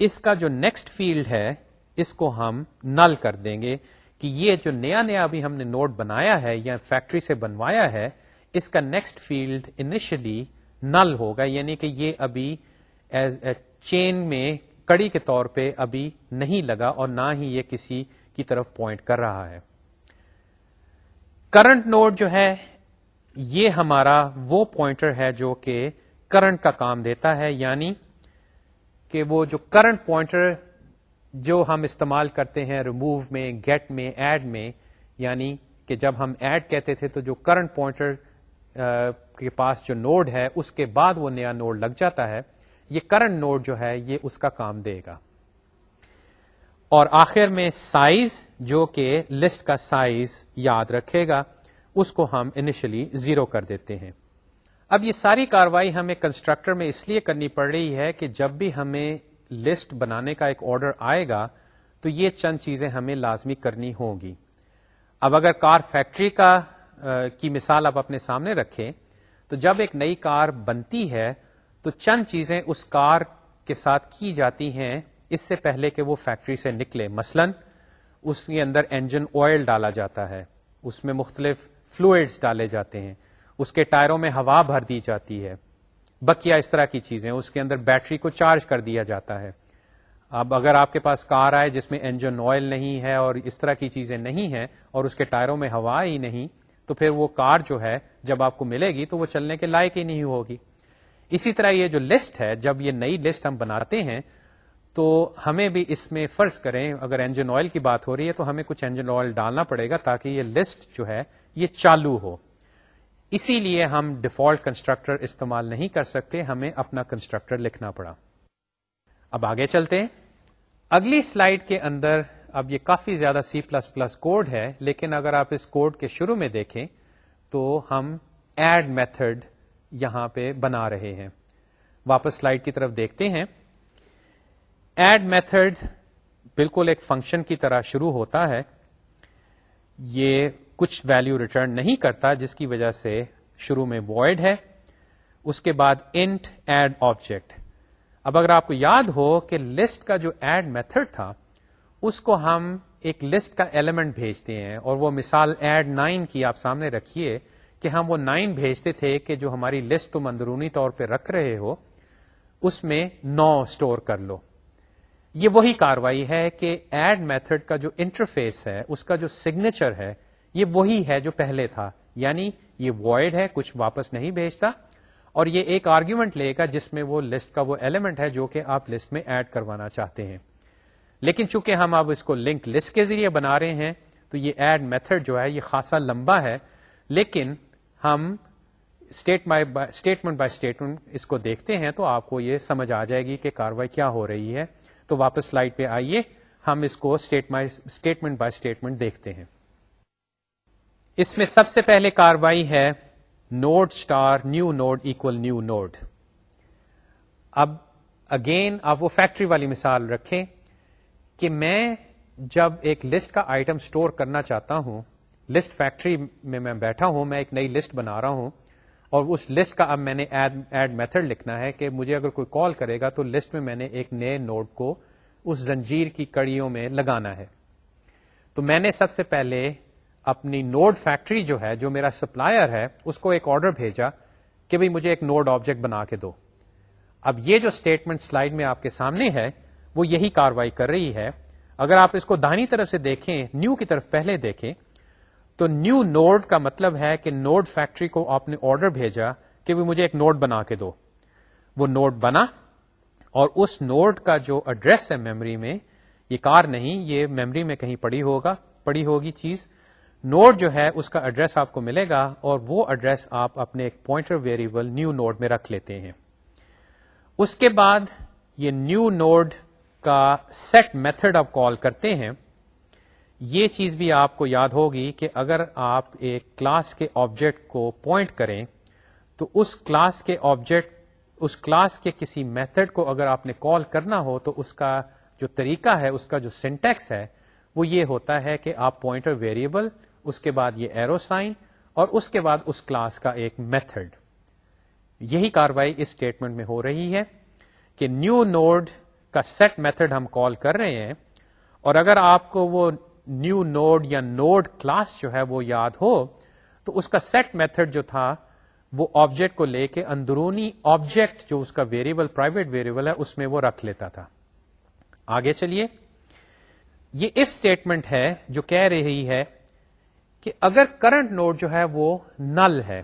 اس کا جو نیکسٹ فیلڈ ہے، اس کو ہم نل کر دیں گے کہ یہ جو نیا نیا ابھی ہم نے نوڈ بنایا ہے یا فیکٹری سے بنوایا ہے، اس کا نیکسٹ فیلڈ انیشلی نل ہوگا یعنی کہ یہ ابھی ایز اے چین میں کڑی کے طور پہ ابھی نہیں لگا اور نہ ہی یہ کسی کی طرف پوائنٹ کر رہا ہے۔ کرنٹ نوڈ جو ہے، یہ ہمارا وہ پوائنٹر ہے جو کہ کرنٹ کا کام دیتا ہے یعنی کہ وہ جو کرنٹ پوائنٹر جو ہم استعمال کرتے ہیں ریموو میں گیٹ میں ایڈ میں یعنی کہ جب ہم ایڈ کہتے تھے تو جو کرنٹ پوائنٹر کے پاس جو نوڈ ہے، اس کے بعد وہ نیا نوڈ لگ جاتا ہے۔ یہ کرنٹ نوڈ جو ہے یہ اس کا کام دے گا۔ اور آخر میں سائز جو کہ لسٹ کا سائز یاد رکھے گا، اس کو ہم انیشلی زیرو کر دیتے ہیں۔ اب یہ ساری کاروائی ہمیں کنسٹرکٹر میں اس لیے کرنی پڑ رہی ہے کہ جب بھی ہمیں لسٹ بنانے کا ایک آرڈر آئے گا، تو یہ چند چیزیں ہمیں لازمی کرنی ہوں گی اب اگر کار فیکٹری کا کی مثال آپ اپنے سامنے رکھیں، تو جب ایک نئی کار بنتی ہے تو چند چیزیں اس کار کے ساتھ کی جاتی ہیں۔ اس سے پہلے کہ وہ فیکٹری سے نکلے، مثلا اس کے اندر انجن آئل ڈالا جاتا ہے، اس میں مختلف فلوئڈز ڈالے جاتے ہیں، اس کے ٹائروں میں ہوا بھر دی جاتی ہے۔ بکیا اس طرح کی چیزیں، اس کے اندر بیٹری کو چارج کر دیا جاتا ہے۔ اب اگر آپ کے پاس کار آئے جس میں انجن آئل نہیں ہے اور اس طرح کی چیزیں نہیں ہیں اور اس کے ٹائروں میں ہوا ہی نہیں، تو پھر وہ کار جو ہے جب آپ کو ملے گی تو وہ چلنے کے لائق ہی نہیں ہوگی۔ اسی طرح یہ جو لسٹ ہے، جب یہ نئی لسٹ ہم بناتے ہیں، تو ہمیں بھی اس میں فرض کریں، اگر انجن آئل کی بات ہو رہی ہے، تو ہمیں کچھ انجن آئل ڈالنا پڑے گا تاکہ یہ لسٹ جو ہے، یہ چالو ہو۔ اسی لیے ہم ڈیفالٹ کنسٹرکٹر استعمال نہیں کر سکتے، ہمیں اپنا کنسٹرکٹر لکھنا پڑا۔ اب آگے چلتے ہیں۔ اگلی سلائڈ کے اندر، اب یہ کافی زیادہ سی پلس پلس کوڈ ہے، لیکن اگر آپ اس کوڈ کے شروع میں دیکھیں، تو ہم ایڈ میتھڈ یہاں پہ بنا رہے ہیں۔ واپس سلائڈ کی طرف دیکھتے ہیں۔ ایڈ میتھڈ بالکل ایک فنکشن کی طرح شروع ہوتا ہے۔ یہ کچھ ویلو ریٹرن نہیں کرتا، جس کی وجہ سے شروع میں وائڈ ہے۔ اس کے بعد انٹ ایڈ آبجیکٹ اب اگر آپ کو یاد ہو کہ لسٹ کا جو ایڈ میتھڈ تھا، اس کو ہم ایک لسٹ کا ایلیمنٹ بھیجتے ہیں اور وہ مثال ایڈ نائن کی آپ سامنے رکھیے۔ کہ ہم وہ نائن بھیجتے تھے کہ جو ہماری لسٹ تم اندرونی طور پہ رکھ رہے ہو، اس میں نو اسٹور کر لو۔ یہ وہی کاروائی ہے کہ ایڈ میتھڈ کا جو انٹرفیس ہے، اس کا جو سگنیچر ہے، یہ وہی ہے جو پہلے تھا۔ یعنی یہ وائڈ ہے، کچھ واپس نہیں بھیجتا۔ اور یہ ایک آرگیومنٹ لے گا جس میں وہ لسٹ کا وہ ایلیمنٹ ہے جو کہ آپ لسٹ میں ایڈ کروانا چاہتے ہیں۔ لیکن چونکہ ہم اب اس کو لنک لسٹ کے ذریعے بنا رہے ہیں، تو یہ ایڈ میتھڈ جو ہے، یہ خاصا لمبا ہے۔ لیکن ہم اسٹیٹمنٹ بائی اسٹیٹمنٹ اس کو دیکھتے ہیں تو آپ کو یہ سمجھ آ جائے گی کہ کاروائی کیا ہو رہی ہے۔ تو واپس سلائڈ پہ آئیے۔ ہم اس کو اسٹیٹمنٹ بائی اسٹیٹمنٹ دیکھتے ہیں۔ اس میں سب سے پہلے کاروائی ہے node star new node equal new node اب اگین آپ وہ فیکٹری والی مثال رکھیں کہ میں جب ایک لسٹ کا آئٹم اسٹور کرنا چاہتا ہوں لسٹ فیکٹری میں میں بیٹھا ہوں، میں ایک نئی لسٹ بنا رہا ہوں، اور اس لسٹ کا اب میں نے ایڈ میتھڈ لکھنا ہے کہ مجھے اگر کوئی کال کرے گا تو لسٹ میں میں نے ایک نئے نوڈ کو اس زنجیر کی کڑیوں میں لگانا ہے۔ تو میں نے سب سے پہلے اپنی نوڈ فیکٹری جو ہے، جو میرا سپلائر ہے، اس کو ایک آرڈر بھیجا کہ بھائی مجھے ایک نوڈ آبجیکٹ بنا کے دو۔ اب یہ جو اسٹیٹمنٹ سلائڈ میں آپ کے سامنے ہے، وہ یہی کاروائی کر رہی ہے۔ اگر آپ اس کو دہنی طرف سے دیکھیں، نیو کی طرف پہلے دیکھیں تو نیو نوڈ کا مطلب ہے کہ نوڈ فیکٹری کو آپ نے آرڈر بھیجا کہ وہ مجھے ایک نوڈ بنا کے دو۔ وہ نوڈ بنا اور اس نوڈ کا جو ایڈریس ہے میموری میں، یہ کار نہیں، یہ میموری میں کہیں پڑی ہوگا، پڑی ہوگی چیز۔ نوڈ جو ہے، اس کا ایڈریس آپ کو ملے گا اور وہ ایڈریس آپ اپنے ایک پوائنٹر ویریبل نیو نوڈ میں رکھ لیتے ہیں۔ اس کے بعد یہ نیو نوڈ کا سیٹ میتھڈ آپ کال کرتے ہیں۔ یہ چیز بھی آپ کو یاد ہوگی کہ اگر آپ ایک کلاس کے آبجیکٹ کو پوائنٹ کریں، تو اس کلاس کے آبجیکٹ، اس کلاس کے کسی میتھڈ کو اگر آپ نے کال کرنا ہو، تو اس کا جو طریقہ ہے، اس کا جو سینٹیکس ہے، وہ یہ ہوتا ہے کہ آپ پوائنٹر ویریبل، اس کے بعد یہ ایرو سائن اور اس کے بعد اس کلاس کا ایک میتھڈ۔ یہی کاروائی اس اسٹیٹمنٹ میں ہو رہی ہے کہ نیو نوڈ کا سیٹ میتھڈ ہم کال کر رہے ہیں، اور اگر آپ کو وہ نیو نوڈ یا نوڈ کلاس جو ہے وہ یاد ہو، تو اس کا سیٹ میتھڈ جو تھا، وہ آبجیکٹ کو لے کے اندرونی آبجیکٹ جو اس کا ویریبل پرائیویٹ ویریبل ہے، اس میں وہ رکھ لیتا تھا۔ آگے چلیے۔ یہ اف اسٹیٹمنٹ ہے جو کہہ رہی ہے کہ اگر کرنٹ نوڈ جو ہے وہ نل ہے۔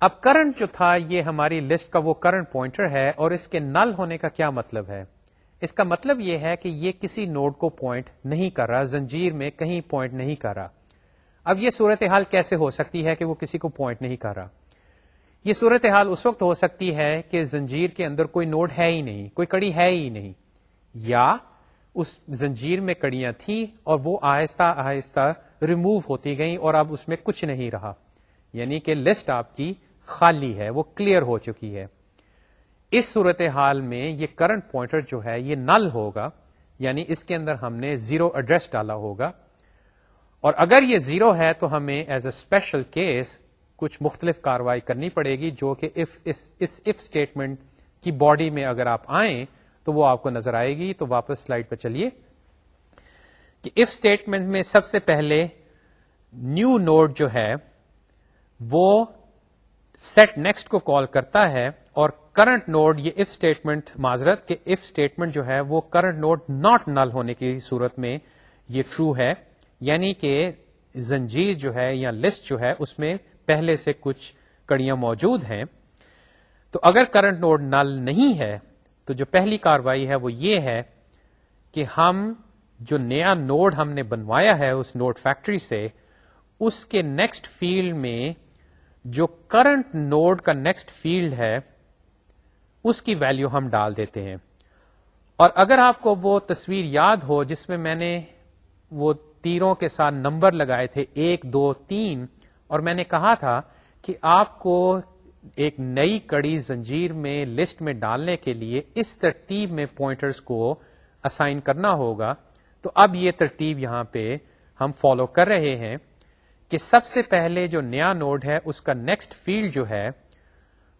اب کرنٹ جو تھا، یہ ہماری لسٹ کا وہ کرنٹ پوائنٹر ہے اور اس کے نل ہونے کا کیا مطلب ہے؟ اس کا مطلب یہ ہے کہ یہ کسی نوڈ کو پوائنٹ نہیں کر رہا، زنجیر میں کہیں پوائنٹ نہیں کر رہا۔ اب یہ صورتحال کیسے ہو سکتی ہے کہ وہ کسی کو پوائنٹ نہیں کر رہا؟ یہ صورتحال اس وقت ہو سکتی ہے کہ زنجیر کے اندر کوئی نوڈ ہے ہی نہیں، کوئی کڑی ہے ہی نہیں۔ یا اس زنجیر میں کڑیاں تھیں اور وہ آہستہ آہستہ ریموو ہوتی گئیں اور اب اس میں کچھ نہیں رہا۔ یعنی کہ لسٹ آپ کی خالی ہے، وہ کلیئر ہو چکی ہے۔ اس صورت حال میں یہ کرنٹ پوائنٹر جو ہے یہ نل ہوگا یعنی اس کے اندر ہم نے زیرو ایڈریس ڈالا ہوگا۔ اور اگر یہ زیرو ہے تو ہمیں ایز اے اسپیشل کیس کچھ مختلف کاروائی کرنی پڑے گی، جو کہ if اس اف اسٹیٹمنٹ کی باڈی میں اگر آپ آئیں تو وہ آپ کو نظر آئے گی۔ تو واپس سلائڈ پہ چلیے۔ کہ اف اسٹیٹمنٹ میں سب سے پہلے نیو نوڈ جو ہے وہ سیٹ نیکسٹ کو کال کرتا ہے۔ کرنٹ نوڈ یہ اف اسٹیٹمنٹ معذرت کہ اف اسٹیٹمنٹ جو ہے وہ کرنٹ نوڈ ناٹ نل ہونے کی صورت میں یہ ٹرو ہے یعنی کہ زنجیر جو ہے یا لسٹ جو ہے اس میں پہلے سے کچھ کڑیاں موجود ہیں۔ تو اگر کرنٹ نوڈ نل نہیں ہے، تو جو پہلی کاروائی ہے وہ یہ ہے کہ ہم جو نیا نوڈ ہم نے بنوایا ہے اس نوڈ فیکٹری سے، اس کے نیکسٹ فیلڈ میں جو کرنٹ نوڈ کا نیکسٹ فیلڈ ہے اس کی ویلو ہم ڈال دیتے ہیں۔ اور اگر آپ کو وہ تصویر یاد ہو جس میں میں نے وہ تیروں کے ساتھ نمبر لگائے تھے، ایک، دو، تین، اور میں نے کہا تھا کہ آپ کو ایک نئی کڑی زنجیر میں لسٹ میں ڈالنے کے لیے اس ترتیب میں پوائنٹرز کو اسائن کرنا ہوگا، تو اب یہ ترتیب یہاں پہ ہم فالو کر رہے ہیں کہ سب سے پہلے جو نیا نوڈ ہے، اس کا نیکسٹ فیلڈ جو ہے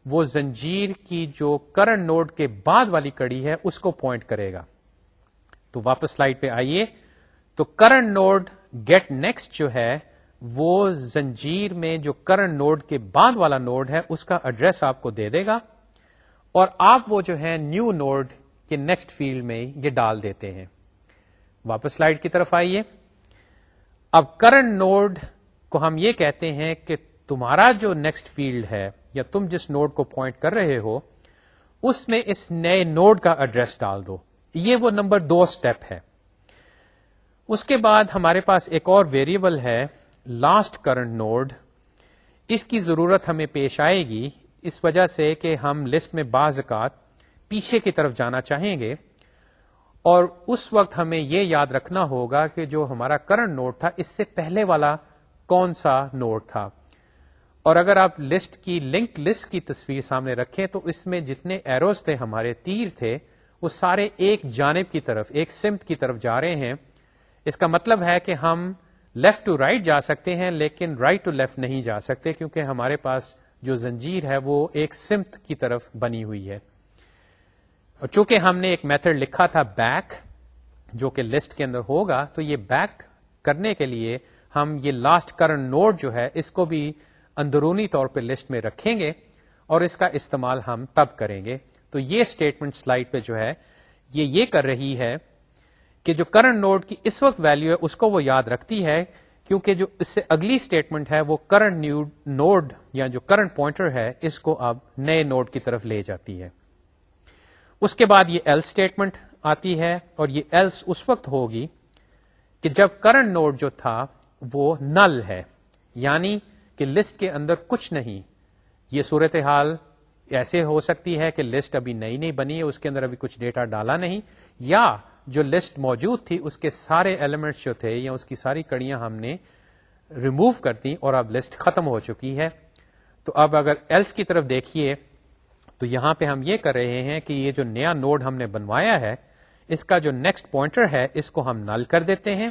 وہ زنجیر کی جو کرنٹ نوڈ کے بعد والی کڑی ہے، اس کو پوائنٹ کرے گا۔ تو واپس سلائڈ پہ آئیے۔ تو کرنٹ نوڈ گیٹ نیکسٹ جو ہے، وہ زنجیر میں جو کرنٹ نوڈ کے بعد والا نوڈ ہے، اس کا ایڈریس آپ کو دے دے گا۔ اور آپ وہ جو ہے نیو نوڈ کے نیکسٹ فیلڈ میں یہ ڈال دیتے ہیں۔ واپس سلائڈ کی طرف آئیے۔ اب کرنٹ نوڈ کو ہم یہ کہتے ہیں کہ تمہارا جو نیکسٹ فیلڈ ہے یا تم جس نوڈ کو پوائنٹ کر رہے ہو، اس میں اس نئے نوڈ کا ایڈریس ڈال دو۔ یہ وہ نمبر دو اسٹیپ ہے۔ اس کے بعد ہمارے پاس ایک اور ویریبل ہے لاسٹ کرنٹ نوڈ اس کی ضرورت ہمیں پیش آئے گی، اس وجہ سے کہ ہم لسٹ میں بعض اوقات پیچھے کی طرف جانا چاہیں گے۔ اور اس وقت ہمیں یہ یاد رکھنا ہوگا کہ جو ہمارا کرنٹ نوڈ تھا، اس سے پہلے والا کون سا نوڈ تھا۔ اور اگر آپ لسٹ کی لنک لسٹ کی تصویر سامنے رکھیں تو اس میں جتنے ایروز تھے ہمارے تیر تھے، وہ سارے ایک جانب کی طرف، ایک سمت کی طرف جا رہے ہیں۔ اس کا مطلب ہے کہ ہم لیفٹ ٹو رائٹ جا سکتے ہیں، لیکن رائٹ ٹو لیفٹ نہیں جا سکتے کیونکہ ہمارے پاس جو زنجیر ہے وہ ایک سمت کی طرف بنی ہوئی ہے۔ اور چونکہ ہم نے ایک میتھڈ لکھا تھا بیک جو کہ لسٹ کے اندر ہوگا، تو یہ بیک کرنے کے لیے ہم یہ لاسٹ کرنٹ نوڈ جو ہے، اس کو بھی اندرونی طور پہ لسٹ میں رکھیں گے اور اس کا استعمال ہم تب کریں گے۔ تو یہ اسٹیٹمنٹ سلائڈ پہ جو ہے، یہ یہ کر رہی ہے کہ جو کرنٹ نوڈ کی اس وقت ویلو ہے، اس کو وہ یاد رکھتی ہے، کیونکہ جو اس سے اگلی اسٹیٹمنٹ ہے، وہ کرنٹ نوڈ یا جو کرنٹ پوائنٹر ہے، اس کو اب نئے نوڈ کی طرف لے جاتی ہے۔ اس کے بعد یہ ایل اسٹیٹمنٹ آتی ہے اور یہ ایلس اس وقت ہوگی کہ جب کرنٹ نوڈ جو تھا، وہ نل ہے۔ یعنی کہ لسٹ کے اندر کچھ نہیں۔ یہ صورتحال ایسے ہو سکتی ہے کہ لسٹ ابھی نئی نہیں بنی ہے اس کے اندر ابھی کچھ ڈیٹا ڈالا نہیں، یا جو لسٹ موجود تھی، اس کے سارے ایلیمنٹس جو تھے یا اس کی ساری کڑیاں ہم نے ریموو کر دی اور اب لسٹ ختم ہو چکی ہے۔ تو اب اگر ایلس کی طرف دیکھیے، تو یہاں پہ ہم یہ کر رہے ہیں کہ یہ جو نیا نوڈ ہم نے بنوایا ہے، اس کا جو نیکسٹ پوائنٹر ہے، اس کو ہم نل کر دیتے ہیں۔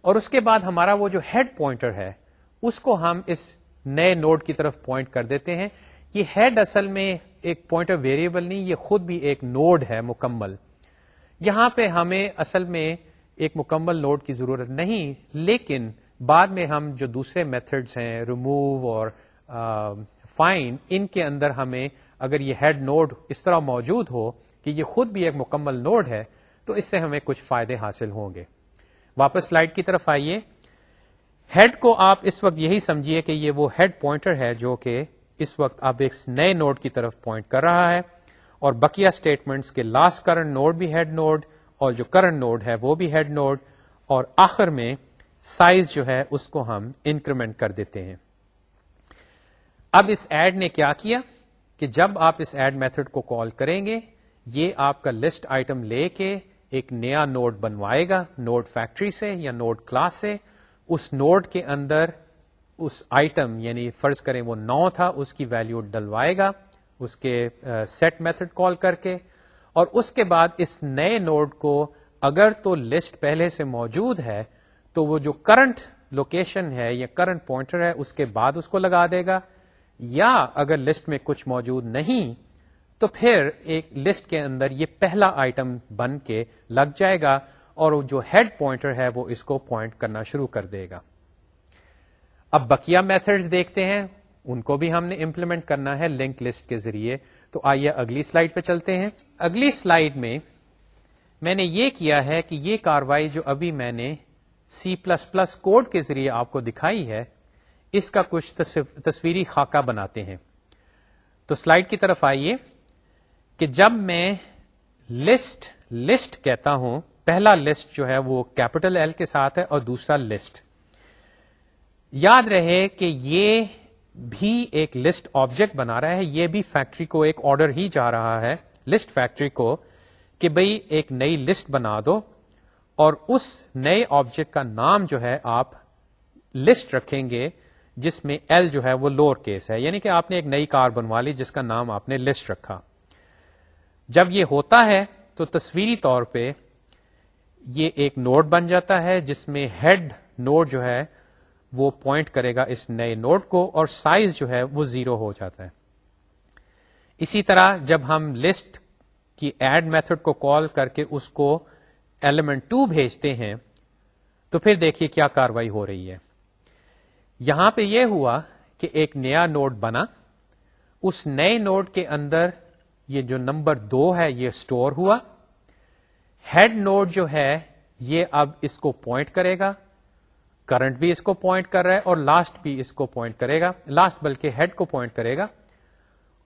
اور اس کے بعد ہمارا وہ جو ہیڈ پوائنٹر ہے اس کو ہم اس نئے نوڈ کی طرف پوائنٹ کر دیتے ہیں۔ یہ ہیڈ اصل میں ایک پوائنٹر ویریبل نہیں، یہ خود بھی ایک نوڈ ہے، مکمل۔ یہاں پہ ہمیں اصل میں ایک مکمل نوڈ کی ضرورت نہیں، لیکن بعد میں ہم جو دوسرے میتھڈس ہیں ریموو اور فائن ان کے اندر ہمیں اگر یہ ہیڈ نوڈ اس طرح موجود ہو کہ یہ خود بھی ایک مکمل نوڈ ہے، تو اس سے ہمیں کچھ فائدے حاصل ہوں گے۔ واپس سلائڈ کی طرف آئیے۔ ہیڈ کو آپ اس وقت یہی سمجھیے کہ یہ وہ ہیڈ پوائنٹر ہے جو کہ اس وقت اب ایک نئے نوڈ کی طرف پوائنٹ کر رہا ہے اور بکیا اسٹیٹمنٹس کے لاسٹ کرنٹ نوڈ بھی ہیڈ نوڈ اور جو کرنٹ نوڈ ہے وہ بھی ہیڈ نوڈ اور آخر میں سائز جو ہے اس کو ہم انکریمنٹ کر دیتے ہیں۔ اب اس ایڈ نے کیا کیا کہ جب آپ اس ایڈ میتھڈ کو کال کریں گے، یہ آپ کا لسٹ آئٹم لے کے ایک نیا نوڈ بنوائے گا نوڈ فیکٹری سے یا نوڈ کلاس سے۔ اس نوڈ کے اندر اس آئٹم یعنی فرض کریں وہ نو تھا، اس کی ویلو ڈلوائے گا، اس کے سیٹ میتھڈ کال کر کے، اور اس کے بعد اس نئے نوڈ کو اگر تو لسٹ پہلے سے موجود ہے، تو وہ جو کرنٹ لوکیشن ہے یا کرنٹ پوائنٹر ہے، اس کے بعد اس کو لگا دے گا، یا اگر لسٹ میں کچھ موجود نہیں، تو پھر ایک لسٹ کے اندر یہ پہلا آئٹم بن کے لگ جائے گا۔ اور جو ہیڈ پوائنٹر ہے وہ اس کو پوائنٹ کرنا شروع کر دے گا۔ اب بکیا میتھڈز دیکھتے ہیں۔ ان کو بھی ہم نے امپلیمنٹ کرنا ہے لنک لسٹ کے ذریعے۔ تو آئیے اگلی سلائڈ پہ چلتے ہیں۔ اگلی سلائڈ میں میں نے یہ کیا ہے کہ یہ کاروائی جو ابھی میں نے سی پلس پلس کوڈ کے ذریعے آپ کو دکھائی ہے، اس کا کچھ تصویری خاکہ بناتے ہیں۔ تو سلائڈ کی طرف آئیے کہ جب میں لسٹ لسٹ کہتا ہوں پہلا لسٹ جو ہے وہ کیپٹل ایل کے ساتھ ہے اور دوسرا لسٹ یاد رہے کہ یہ بھی ایک لسٹ آبجیکٹ بنا رہا ہے، یہ بھی فیکٹری کو ایک آرڈر ہی جا رہا ہے لسٹ فیکٹری کو، کہ بھئی ایک نئی لسٹ بنا دو اور اس نئے آبجیکٹ کا نام جو ہے آپ لسٹ رکھیں گے، جس میں ایل جو ہے وہ لوور کیس ہے۔ یعنی کہ آپ نے ایک نئی کار بنوا لی جس کا نام آپ نے لسٹ رکھا۔ جب یہ ہوتا ہے تو تصویری طور پہ یہ ایک نوٹ بن جاتا ہے جس میں ہیڈ نوٹ جو ہے وہ پوائنٹ کرے گا اس نئے نوٹ کو اور سائز جو ہے وہ زیرو ہو جاتا ہے۔ اسی طرح جب ہم لسٹ کی ایڈ میتھڈ کو کال کر کے اس کو ایلیمنٹ ٹو بھیجتے ہیں تو پھر دیکھیے کیا کاروائی ہو رہی ہے۔ یہاں پہ یہ ہوا کہ ایک نیا نوٹ بنا۔ اس نئے نوٹ کے اندر یہ جو نمبر دو ہے یہ اسٹور ہوا۔ ہیڈ نوٹ جو ہے یہ اب اس کو پوائنٹ کرے گا، کرنٹ بھی اس کو پوائنٹ کر رہا ہے اور لاسٹ بھی اس کو پوائنٹ کرے گا۔ لاسٹ بلکہ ہیڈ کو پوائنٹ کرے گا۔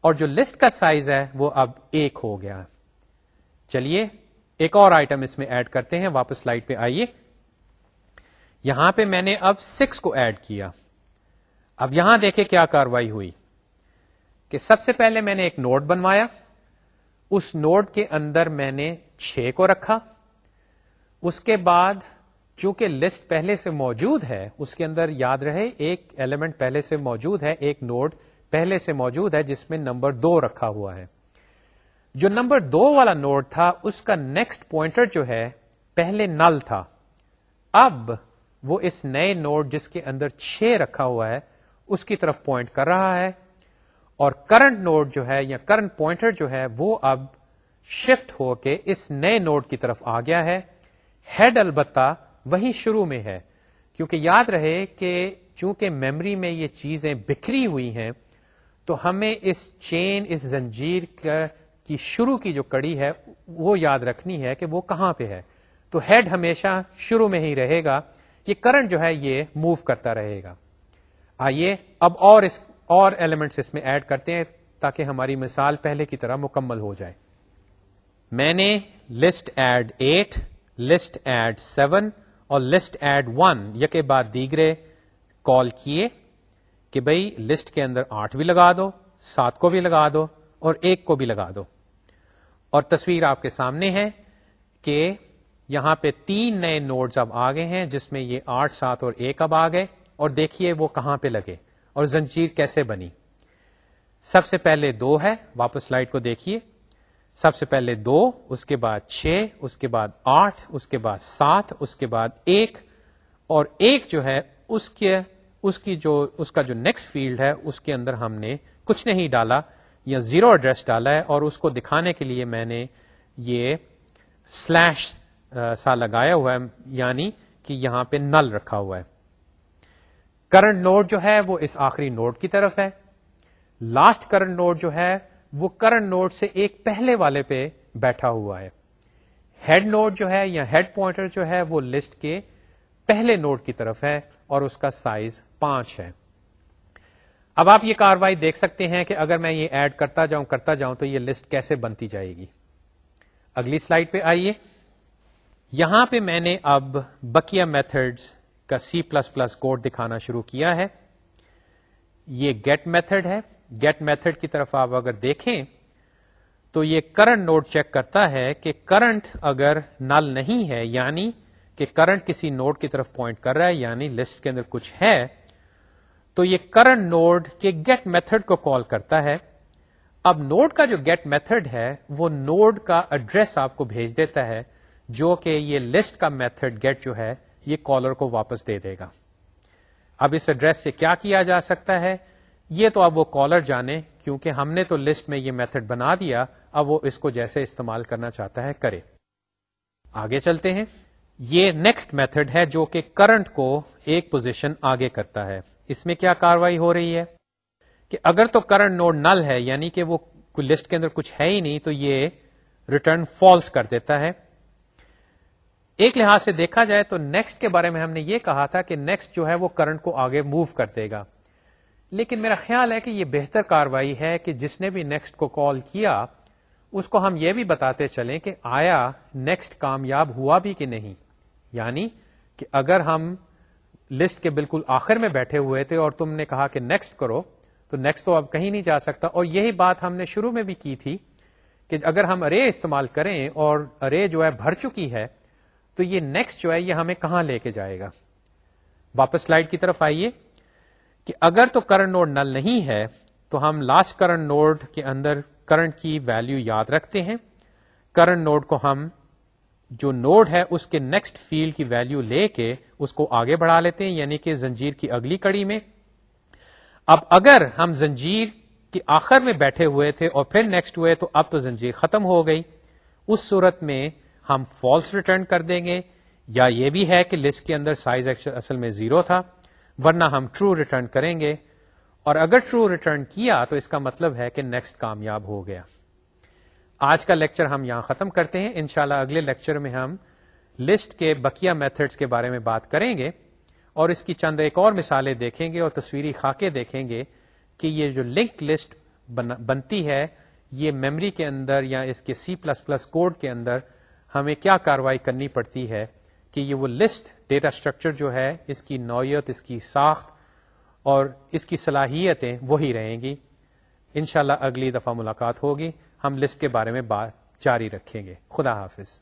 اور جو لسٹ کا سائز ہے وہ اب ایک ہو گیا۔ چلیے، ایک اور آئٹم اس میں ایڈ کرتے ہیں۔ واپس سلائڈ پہ آئیے۔ یہاں پہ میں نے اب سکس کو ایڈ کیا۔ اب یہاں دیکھے کیا کاروائی ہوئی۔ کہ سب سے پہلے میں نے ایک نوٹ بنوایا۔ اس نوٹ کے اندر میں نے چھ کو رکھا۔ اس کے بعد چونکہ لسٹ پہلے سے موجود ہے، اس کے اندر یاد رہے، ایک ایلیمنٹ پہلے سے موجود ہے، ایک نوڈ پہلے سے موجود ہے، جس میں نمبر دو رکھا ہوا ہے۔ جو نمبر دو والا نوڈ تھا، اس کا نیکسٹ پوائنٹر جو ہے، پہلے نل تھا۔ اب وہ اس نئے نوڈ جس کے اندر چھ رکھا ہوا ہے، اس کی طرف پوائنٹ کر رہا ہے۔ اور کرنٹ نوڈ جو ہے یا کرنٹ پوائنٹر جو ہے، وہ اب شفٹ ہو کے اس نئے نوڈ کی طرف آ گیا ہے۔ ہیڈ البتہ وہی شروع میں ہے، کیونکہ یاد رہے کہ چونکہ میمری میں یہ چیزیں بکھری ہوئی ہیں، تو ہمیں اس چین، اس زنجیر کی شروع کی جو کڑی ہے، وہ یاد رکھنی ہے کہ وہ کہاں پہ ہے۔ تو ہیڈ ہمیشہ شروع میں ہی رہے گا۔ یہ کرنٹ جو ہے، یہ موو کرتا رہے گا۔ آئیے اب اور اس اور ایلیمنٹس اس میں ایڈ کرتے ہیں تاکہ ہماری مثال پہلے کی طرح مکمل ہو جائے۔ میں نے list add eight list add seven اور لسٹ ایڈ ون یہ بعد دیگرے کال کیے کہ بھائی لسٹ کے اندر آٹھ بھی لگا دو، سات کو بھی لگا دو اور ایک کو بھی لگا دو۔ اور تصویر آپ کے سامنے ہے کہ یہاں پہ تین نئے نوڈز اب آ گئے ہیں جس میں یہ آٹھ، سات اور ایک اب آ گئے اور دیکھیے وہ کہاں پہ لگے اور زنجیر کیسے بنی۔ سب سے پہلے دو ہے، واپس لائٹ کو دیکھیے۔ سب سے پہلے دو، اس کے بعد چھ، اس کے بعد آٹھ، اس کے بعد سات، اس کے بعد ایک، اور ایک جو ہے، اس کے، اس کی جو، اس کا جو نیکسٹ فیلڈ ہے، اس کے اندر ہم نے کچھ نہیں ڈالا، یا زیرو ایڈریس ڈالا ہے، اور اس کو دکھانے کے لیے میں نے یہ سلیش سا لگایا ہوا ہے یعنی کہ یہاں پہ نل رکھا ہوا ہے۔ کرنٹ نوڈ جو ہے، وہ اس آخری نوڈ کی طرف ہے۔ لاسٹ کرنٹ نوڈ جو ہے وہ کرنٹ نوڈ سے ایک پہلے والے پہ بیٹھا ہوا ہے۔ ہیڈ نوڈ جو ہے یا ہیڈ پوائنٹر جو ہے وہ لسٹ کے پہلے نوڈ کی طرف ہے اور اس کا سائز پانچ ہے۔ اب آپ یہ کاروائی دیکھ سکتے ہیں کہ اگر میں یہ ایڈ کرتا جاؤں کرتا جاؤں تو یہ لسٹ کیسے بنتی جائے گی۔ اگلی سلائڈ پہ آئیے۔ یہاں پہ میں نے اب بکیا میتھڈز کا سی پلس پلس کوڈ دکھانا شروع کیا ہے۔ یہ گیٹ میتھڈ ہے۔ گیٹ میتھڈ کی طرف آپ اگر دیکھیں تو یہ کرنٹ نوڈ چیک کرتا ہے کہ کرنٹ اگر نل نہیں ہے یعنی کہ کرنٹ کسی نوڈ کی طرف پوائنٹ کر رہا ہے یعنی لسٹ کے اندر کچھ ہے، تو یہ کرنٹ نوڈ کے گیٹ میتھڈ کو کال کرتا ہے۔ اب نوڈ کا جو گیٹ میتھڈ ہے، وہ نوڈ کا ایڈریس آپ کو بھیج دیتا ہے، جو کہ یہ لسٹ کا میتھڈ گیٹ جو ہے، یہ کالر کو واپس دے دے گا۔ اب اس ایڈریس سے کیا کیا جا سکتا ہے؟ یہ تو اب وہ کالر جانے، کیونکہ ہم نے تو لسٹ میں یہ میتھڈ بنا دیا، اب وہ اس کو جیسے استعمال کرنا چاہتا ہے، کرے۔ آگے چلتے ہیں۔ یہ نیکسٹ میتھڈ ہے جو کہ کرنٹ کو ایک پوزیشن آگے کرتا ہے۔ اس میں کیا کاروائی ہو رہی ہے؟ کہ اگر تو کرنٹ نوڈ نل ہے یعنی کہ وہ لسٹ کے اندر کچھ ہے ہی نہیں، تو یہ ریٹرن فالس کر دیتا ہے۔ ایک لحاظ سے دیکھا جائے تو نیکسٹ کے بارے میں ہم نے یہ کہا تھا کہ نیکسٹ جو ہے وہ کرنٹ کو آگے موو کر دے گا۔ لیکن میرا خیال ہے کہ یہ بہتر کاروائی ہے کہ جس نے بھی نیکسٹ کو کال کیا، اس کو ہم یہ بھی بتاتے چلیں کہ آیا نیکسٹ کامیاب ہوا بھی کہ نہیں؟ یعنی کہ اگر ہم لسٹ کے بالکل آخر میں بیٹھے ہوئے تھے اور تم نے کہا کہ نیکسٹ کرو، تو نیکسٹ تو اب کہیں نہیں جا سکتا۔ اور یہی بات ہم نے شروع میں بھی کی تھی کہ اگر ہم ارے استعمال کریں اور ارے جو ہے بھر چکی ہے، تو یہ نیکسٹ جو ہے، یہ ہمیں کہاں لے کے جائے گا؟ واپس سلائڈ کی طرف آئیے۔ کہ اگر تو کرنٹ نوڈ نل نہیں ہے، تو ہم لاسٹ کرنٹ نوڈ کے اندر کرنٹ کی ویلو یاد رکھتے ہیں۔ کرنٹ نوڈ کو ہم جو نوڈ ہے، اس کے نیکسٹ فیلڈ کی ویلو لے کے اس کو آگے بڑھا لیتے ہیں یعنی کہ زنجیر کی اگلی کڑی میں۔ اب اگر ہم زنجیر کے آخر میں بیٹھے ہوئے تھے اور پھر نیکسٹ ہوئے، تو اب تو زنجیر ختم ہو گئی۔ اس صورت میں ہم فالس ریٹرن کر دیں گے۔ یا یہ بھی ہے کہ لسٹ کے اندر سائز اصل میں زیرو تھا۔ ورنہ ہم ٹرو ریٹرن کریں گے۔ اور اگر ٹرو ریٹرن کیا تو اس کا مطلب ہے کہ نیکسٹ کامیاب ہو گیا۔ آج کا لیکچر ہم یہاں ختم کرتے ہیں۔ انشاءاللہ اگلے لیکچر میں ہم لسٹ کے بکیا میتھڈز کے بارے میں بات کریں گے۔ اور اس کی چند ایک اور مثالیں دیکھیں گے اور تصویری خاکے دیکھیں گے کہ یہ جو لنک لسٹ بنتی ہے، یہ میمری کے اندر یا اس کے سی پلس پلس کوڈ کے اندر ہمیں کیا کاروائی کرنی پڑتی ہے۔ کہ یہ وہ لسٹ ڈیٹا اسٹرکچر جو ہے، اس کی نوعیت، اس کی ساخت اور اس کی صلاحیتیں وہی رہیں گی۔ انشاءاللہ اگلی دفعہ ملاقات ہوگی۔ ہم لسٹ کے بارے میں بات جاری رکھیں گے۔ خدا حافظ۔